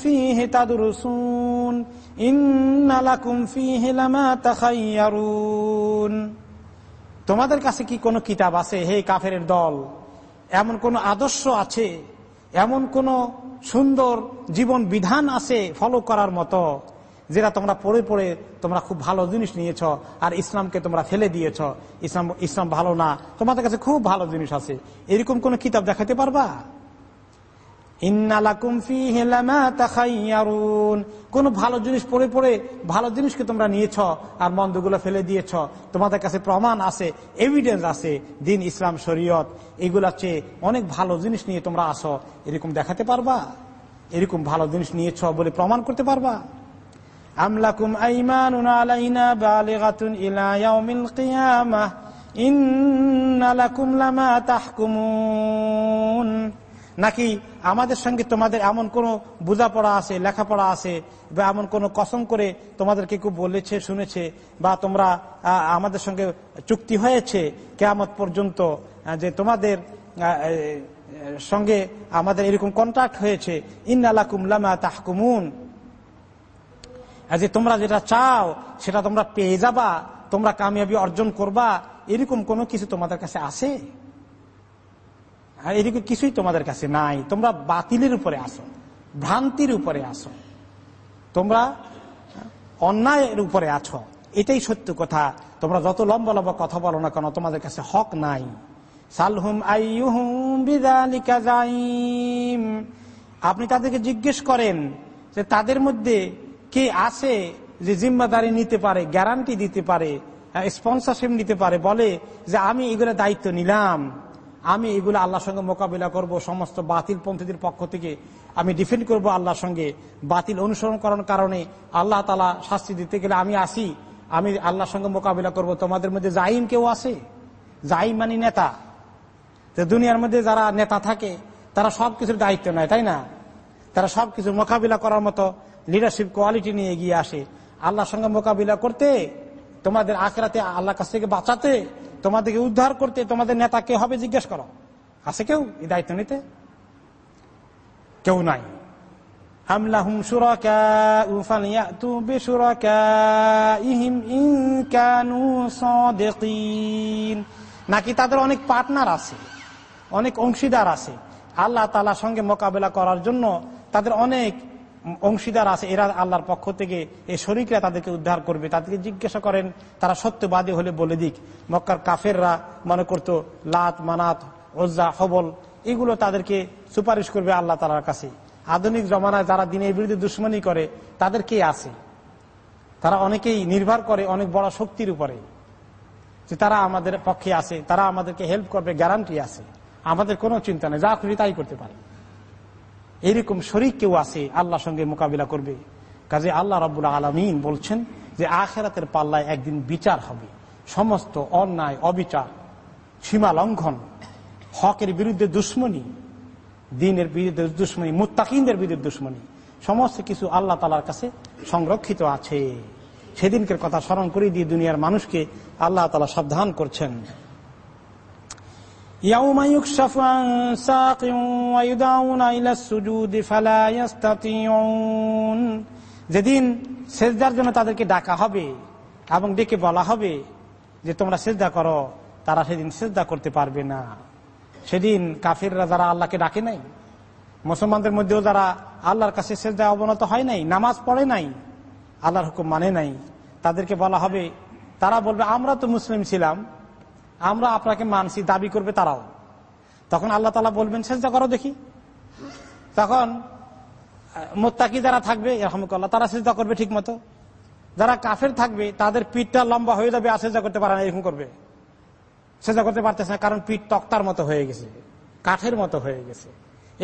ফিহে তাদুরুসুন ইন্নালাকুম ফিহে লামা তাখাইয়ারুন তোমাদের কাছে কি কোনো কিতাব আছে? হে কাফের দল, এমন কোন আদর্শ আছে? এমন কোন সুন্দর জীবন বিধান আছে ফলো করার মতো, যেটা তোমরা পড়ে পড়ে তোমরা খুব ভালো জিনিস নিয়েছ আর ইসলামকে তোমরা ফেলে দিয়েছ? ইসলাম ইসলাম ভালো না। তোমাদের কাছে খুব ভালো জিনিস আছে। এরকম কোন কিতাব দেখাতে পারবা? কোন ভালো জিনিস পড়ে পড়ে ভালো জিনিসকে তোমরা নিয়েছ আর মন্দগুলো ফেলে দিয়েছ। তোমাদের কাছে প্রমাণ আছে এভিডেন্স আছে, দিন ইসলাম, শরীয়ত, এগুলা চেয়ে অনেক ভালো জিনিস নিয়ে তোমরা আসো। এরকম দেখাতে পারবা? এরকম ভালো জিনিস নিয়েছ বলে প্রমাণ করতে পারবা? আমলাকুম আইমান নাকি আমাদের সঙ্গে তোমাদের এমন কোন বোঝাপড়া আছে, লেখাপড়া আছে, বা এমন কোন কসম করে তোমাদেরকে কেউ বলেছে, শুনেছে, বা তোমরা আমাদের সঙ্গে চুক্তি হয়েছে কেয়ামত পর্যন্ত যে তোমাদের সঙ্গে আমাদের এরকম কন্ট্রাক্ট হয়েছে। ইন্নালাকুম লামা তাহকুমুন। যে তোমরা যেটা চাও, সেটা তোমরা পেয়ে যাবা, তোমরা কামিয়াবি অর্জন করবা, এরকম কোনো কিছু তোমাদের কাছে আছে? এদিকে কিছুই তোমাদের কাছে নাই। তোমরা বাতিলের উপরে আসো, ভ্রান্তির উপরে আসো। তোমরা অন্যায়ের উপরে আছো। এটাই সত্য কথা। তোমরা যত লম্বা লম্বা কথা বলো না কেন, তোমাদের কাছে হক নাই। সালহুম আপনি তাদেরকে জিজ্ঞেস করেন যে তাদের মধ্যে কে আছে যে জিম্মাদারি নিতে পারে, গ্যারান্টি দিতে পারে স্পন্সরশিপ নিতে পারে, বলে যে আমি এগুলো দায়িত্ব নিলাম। আমি এগুলো আল্লাহর সঙ্গে মোকাবিলা করব, সমস্ত বাতিল পন্থীদের পক্ষ থেকে আমি ডিফেন্ড করব আল্লাহর সঙ্গে। বাতিল অনুসরণ করার কারণে আল্লাহ তালা শাস্তি দিতে গেলে আমি আসি। আমি আল্লাহর সঙ্গে মোকাবিলা করব। তোমাদের মধ্যে জাইম কেউ আছে? জাইম মানি নেতা। তো দুনিয়ার মধ্যে যারা নেতা থাকে, তারা সবকিছুর দায়িত্ব নেয়, তাই না? তারা সবকিছু মোকাবিলা করার মতো লিডারশিপ কোয়ালিটি নিয়ে এগিয়ে আসে। আল্লাহর সঙ্গে মোকাবিলা করতে, তোমাদের আখরাতে আল্লাহ কাছ থেকে বাঁচাতে তোমাদেরকে উদ্ধার করতে তোমাদের নেতা কে হবে জিজ্ঞেস করো। আছে কেউ? এই দায়িত্ব নিতে? কেউ নাই। হামলাহুম নাকি তাদের অনেক পার্টনার আছে, অনেক অংশীদার আছে। আল্লাহ তালার সঙ্গে মোকাবেলা করার জন্য তাদের অনেক অংশীদার আছে, এরা আল্লাহর পক্ষ থেকে এই শরিকরা তাদেরকে উদ্ধার করবে। তাদেরকে জিজ্ঞাসা করেন, তারা সত্যবাদী হলে বলে দিক। মক্কার কাফেররা মনে করতো, লাত, মানাত ওজা হবল, এগুলো তাদেরকে সুপারিশ করবে আল্লাহ তালার কাছে। আধুনিক জমানায় যারা দিনের বিরুদ্ধে দুশ্মনী করে, তাদের কে আছে? তারা অনেকেই নির্ভর করে অনেক বড় শক্তির উপরে। যে তারা আমাদের পক্ষে আছে, তারা আমাদেরকে হেল্প করবে গ্যারান্টি আছে। আমাদের কোনো চিন্তা নেই, যা খুশি তাই করতে পারে। এরকম শরিক কেউ আছে, আল্লাহর সঙ্গে মোকাবিলা করবে। কাজে আল্লাহ রবুল্লা আলমিন বলছেন যে, আখেরাতের পাল্লায় একদিন বিচার হবে। সমস্ত অন্যায়, অবিচার, সীমা লঙ্ঘন, হকের বিরুদ্ধে দুশ্মনী, দিনের বিরুদ্ধে দুশ্মনী, মুত্তাকিনদের বিরুদ্ধে দুশ্মনী, সমস্ত কিছু আল্লাহ তালার কাছে সংরক্ষিত আছে। সেদিনকের কথা স্মরণ করে দিয়ে দুনিয়ার মানুষকে আল্লাহ তালা সাবধান করছেন। يوم يكشف عن ساق ويدعون إلى السجود فلا يستطيعون যেদিন সেজদার জন্য তাদেরকে ডাকা হবে এবং ডেকে বলা হবে যে তোমরা সেজদা করো তারা সেদিন সেজদা করতে পারবে না সেদিন কাফিররা যারা আল্লাহকে ডাকে নাই মুসলমানদের মধ্যেও যারা আল্লাহর কাছে সেজদা অবনত হয় নাই নামাজ পড়ে নাই আল্লাহর হুকুম মানে নাই তাদেরকে বলা হবে তারা বলবে আমরা তো মুসলিম ছিলাম আমরা আপনাকে মানসি দাবি করবে তারাও। তখন আল্লাহ তালা বলবেন চেষ্টা করো দেখি। তখন, মোত্তাকি যারা থাকবে রহমকল্লা তারা চেষ্টা করবে ঠিক মতো যারা কাফের থাকবে, তাদের পিঠটা লম্বা হয়ে যাবে আর চেষ্টা করতে পারে না, এরকম করবে। চেষ্টা করতে পারতেছে না, কারণ পিঠ তক্তার মতো হয়ে গেছে, কাঠের মতো হয়ে গেছে।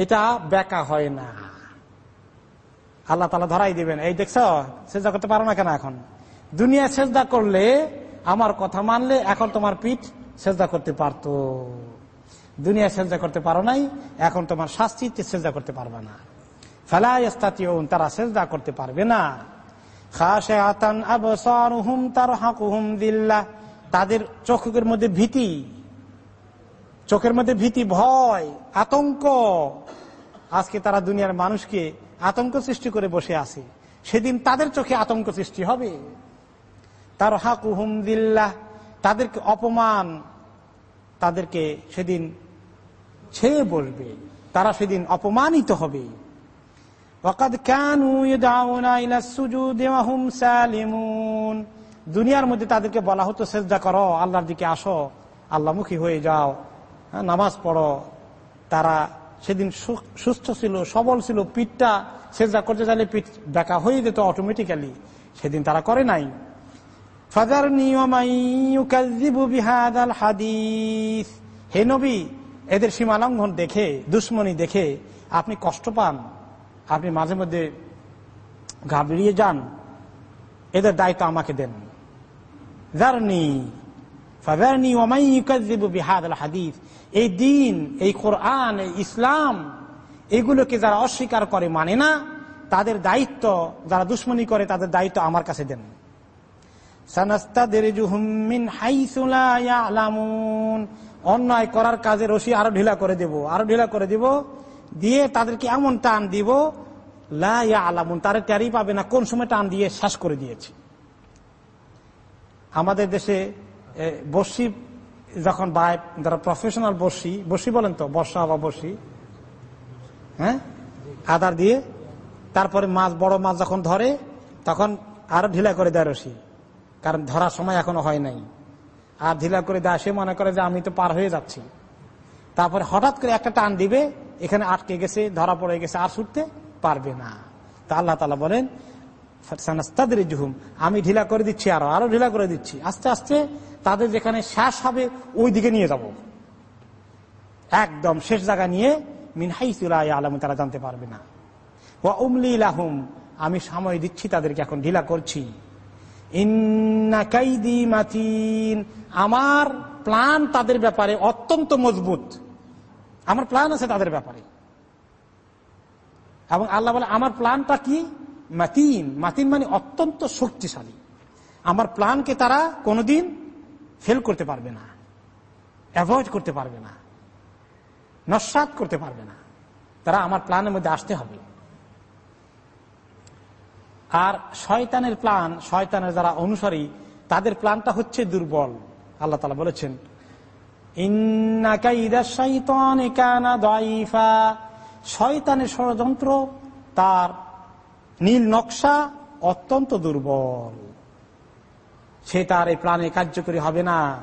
এটা বেকা হয় না। আল্লাহ তালা ধরাই দিবেন, এই দেখছ চেষ্টা করতে পারো না কেন এখন? দুনিয়া চেষ্টা করলে আমার কথা মানলে, এখন তোমার পিঠ সেজদা করতে পারতো। দুনিয়া সেজদা করতে পারো নাই, এখন তোমার শাস্তিতে সেজদা করতে পারবে না। ফেলাইস্তাতিউন তারা সেজদা করতে পারবে না। তাদের চোখের মধ্যে ভীতি, চোখের মধ্যে ভীতি, ভয়, আতঙ্ক। আজকে তারা দুনিয়ার মানুষকে আতঙ্ক সৃষ্টি করে বসে আছে। সেদিন তাদের চোখে আতঙ্ক সৃষ্টি হবে। তার হাকুহুম দিল্লাহ। তাদেরকে অপমান তাদেরকে সেদিন ছেয়ে বলবে তারা সেদিন অপমানিত হবে। দুনিয়ার মধ্যে তাদেরকে বলা হতো সেজদা করো আল্লাহর দিকে আসো আল্লাহমুখী হয়ে যাও হ্যাঁ, নামাজ পড়ো। তারা সেদিন সুস্থ ছিল সবল ছিল পিঠটা সেজদা করতে চাইলে পিঠ দেখা হয়ে যেত অটোমেটিক্যালি সেদিন তারা করে নাই। হে নবী, এদের সীমালঙ্ঘন দেখে, দুশ্মনী দেখে আপনি কষ্ট পান। আপনি মাঝে মধ্যে ঘাবড়িয়ে যান। এদের দায়িত্ব আমাকে দেন। হাদিস। এই দিন, এই কোরআন, এই ইসলাম, এগুলোকে যারা অস্বীকার করে মানে না, তাদের দায়িত্ব, যারা দুশ্মনী করে, তাদের দায়িত্ব আমার কাছে দেন। অন্যায় করার কাজে রশি আরও ঢিলা করে দেব, আরও ঢিলা করে দিব, দিয়ে তাদেরকে এমন টান দিব লাইয়া আলামুন তারা ট্যারি পাবে না, কোন সময় টান দিয়ে শ্বাস করে দিয়েছে। আমাদের দেশে বসি যখন বায় যারা প্রফেশনাল বসি বসি বলেন তো, বর্ষা বা বসি হ্যাঁ? আদার দিয়ে, তারপরে মাছ, বড় মাছ যখন ধরে, তখন আরও ঢিলা করে দেয় রশি। কারণ ধরার সময় এখনও হয় নাই। আর ঢিলা করে দেয়, সে মনে করে যে আমি তো পার হয়ে যাচ্ছি। তারপরে হঠাৎ করে একটা টান দিবে, এখানে আটকে গেছে, ধরা পড়ে গেছে, আর ছুটতে পারবে না। তা আল্লাহ তালা বলেন সানাস্তাদের জুহুম আমি ঢিলা করে দিচ্ছি আরও আরও ঢিলা করে দিচ্ছি। আস্তে আস্তে তাদের যেখানে শ্বাস হবে ওই দিকে নিয়ে যাব। একদম শেষ জায়গা নিয়ে মিনহাইসুল্লাহ আলম তারা জানতে পারবে না। ও উমলি আমি সময় দিচ্ছি তাদেরকে, এখন ঢিলা করছি। মাতিন। আমার প্ল্যান তাদের ব্যাপারে অত্যন্ত মজবুত। আমার প্ল্যান আছে তাদের ব্যাপারে। এবং আল্লাহ বলে, আমার প্ল্যানটা কি? মাতিন। মাতিন মানে অত্যন্ত শক্তিশালী। আমার প্ল্যানকে তারা কোনোদিন ফেল করতে পারবে না। অ্যাভয়েড করতে পারবে না। নস্বাত করতে পারবে না। তারা আমার প্ল্যানের মধ্যে আসতে হবে। আর শয়তানের প্ল্যান, শয়তানের যারা অনুসারী, তাদের প্ল্যানটা হচ্ছে দুর্বল। আল্লাহ তালা বলেছেন শয়তানের ষড়যন্ত্র, তার নীল নকশা অত্যন্ত দুর্বল। সে তার এই প্ল্যানে কার্যকরী হবে না।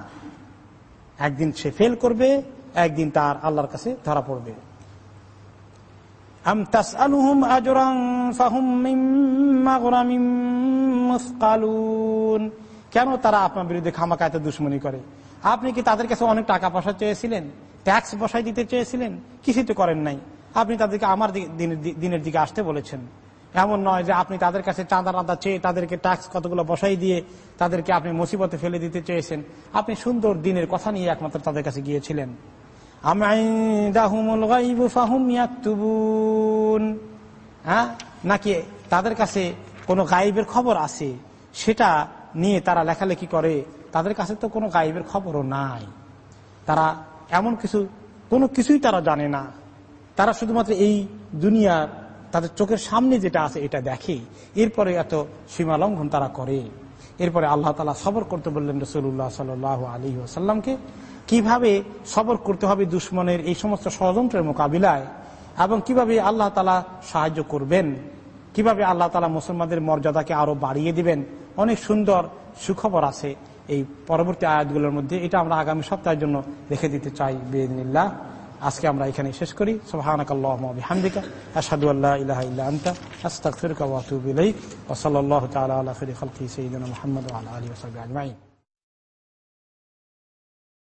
একদিন সে ফেল করবে, একদিন তার আল্লাহর কাছে ধরা পড়বে। কেন তারা আপনার বিরুদ্ধে খামাকায়তে দুশ্মনী করে? আপনি কি তাদের কাছে অনেক টাকা পয়সা চেয়েছিলেন? ট্যাক্স বসাই দিতে চেয়েছিলেন? কিছু তো করেন নাই। আপনি তাদেরকে আমার দিনের দিকে আসতে বলেছেন। এমন নয় যে আপনি তাদের কাছে চাঁদা রাঁদা চেয়ে তাদেরকে ট্যাক্স কতগুলো বসাই দিয়ে তাদেরকে আপনি মুসিবতে ফেলে দিতে চেয়েছেন। আপনি সুন্দর দিনের কথা নিয়ে একমাত্র তাদের কাছে গিয়েছিলেন। হ্যাঁ নাকি তাদের কাছে কোনো গাইবের খবর আছে? সেটা নিয়ে তারা লেখালেখি করে। তাদের কাছে তো কোনো গাইবের খবরও নাই। তারা এমন কিছু, কোনো কিছুই তারা জানে না। তারা শুধুমাত্র এই দুনিয়ার তাদের চোখের সামনে যেটা আছে এটা দেখে। এরপরে এত সীমা লঙ্ঘন তারা করে। এরপরে আল্লাহ তালা সবর করতে বললেন রসুল্লাহ সাল আলী আসাল্লামকে কীভাবে সবর করতে হবে দুশ্মনের এই সমস্ত ষড়যন্ত্রের মোকাবিলায়? এবং কীভাবে আল্লাহ তালা সাহায্য করবেন? কীভাবে আল্লাহ তালা মুসলমানদের মর্যাদাকে আরও বাড়িয়ে দিবেন? অনেক সুন্দর সুখবর আছে এই পরবর্তী আয়াতগুলোর মধ্যে। এটা আমরা আগামী সপ্তাহের জন্য রেখে দিতে চাই বেদিনিল্লাহ আজকে আমরা এখানে শেষ করি। সুবহানাকাল্লাহুম্মা আশহাদু আল্লা ইলাহা ইল্লা আনতা। আস্তাগফিরুকা ওয়া আতুবু ইলাইক। ওয়া সাল্লাল্লাহু তাআলা আলা আজমাইন।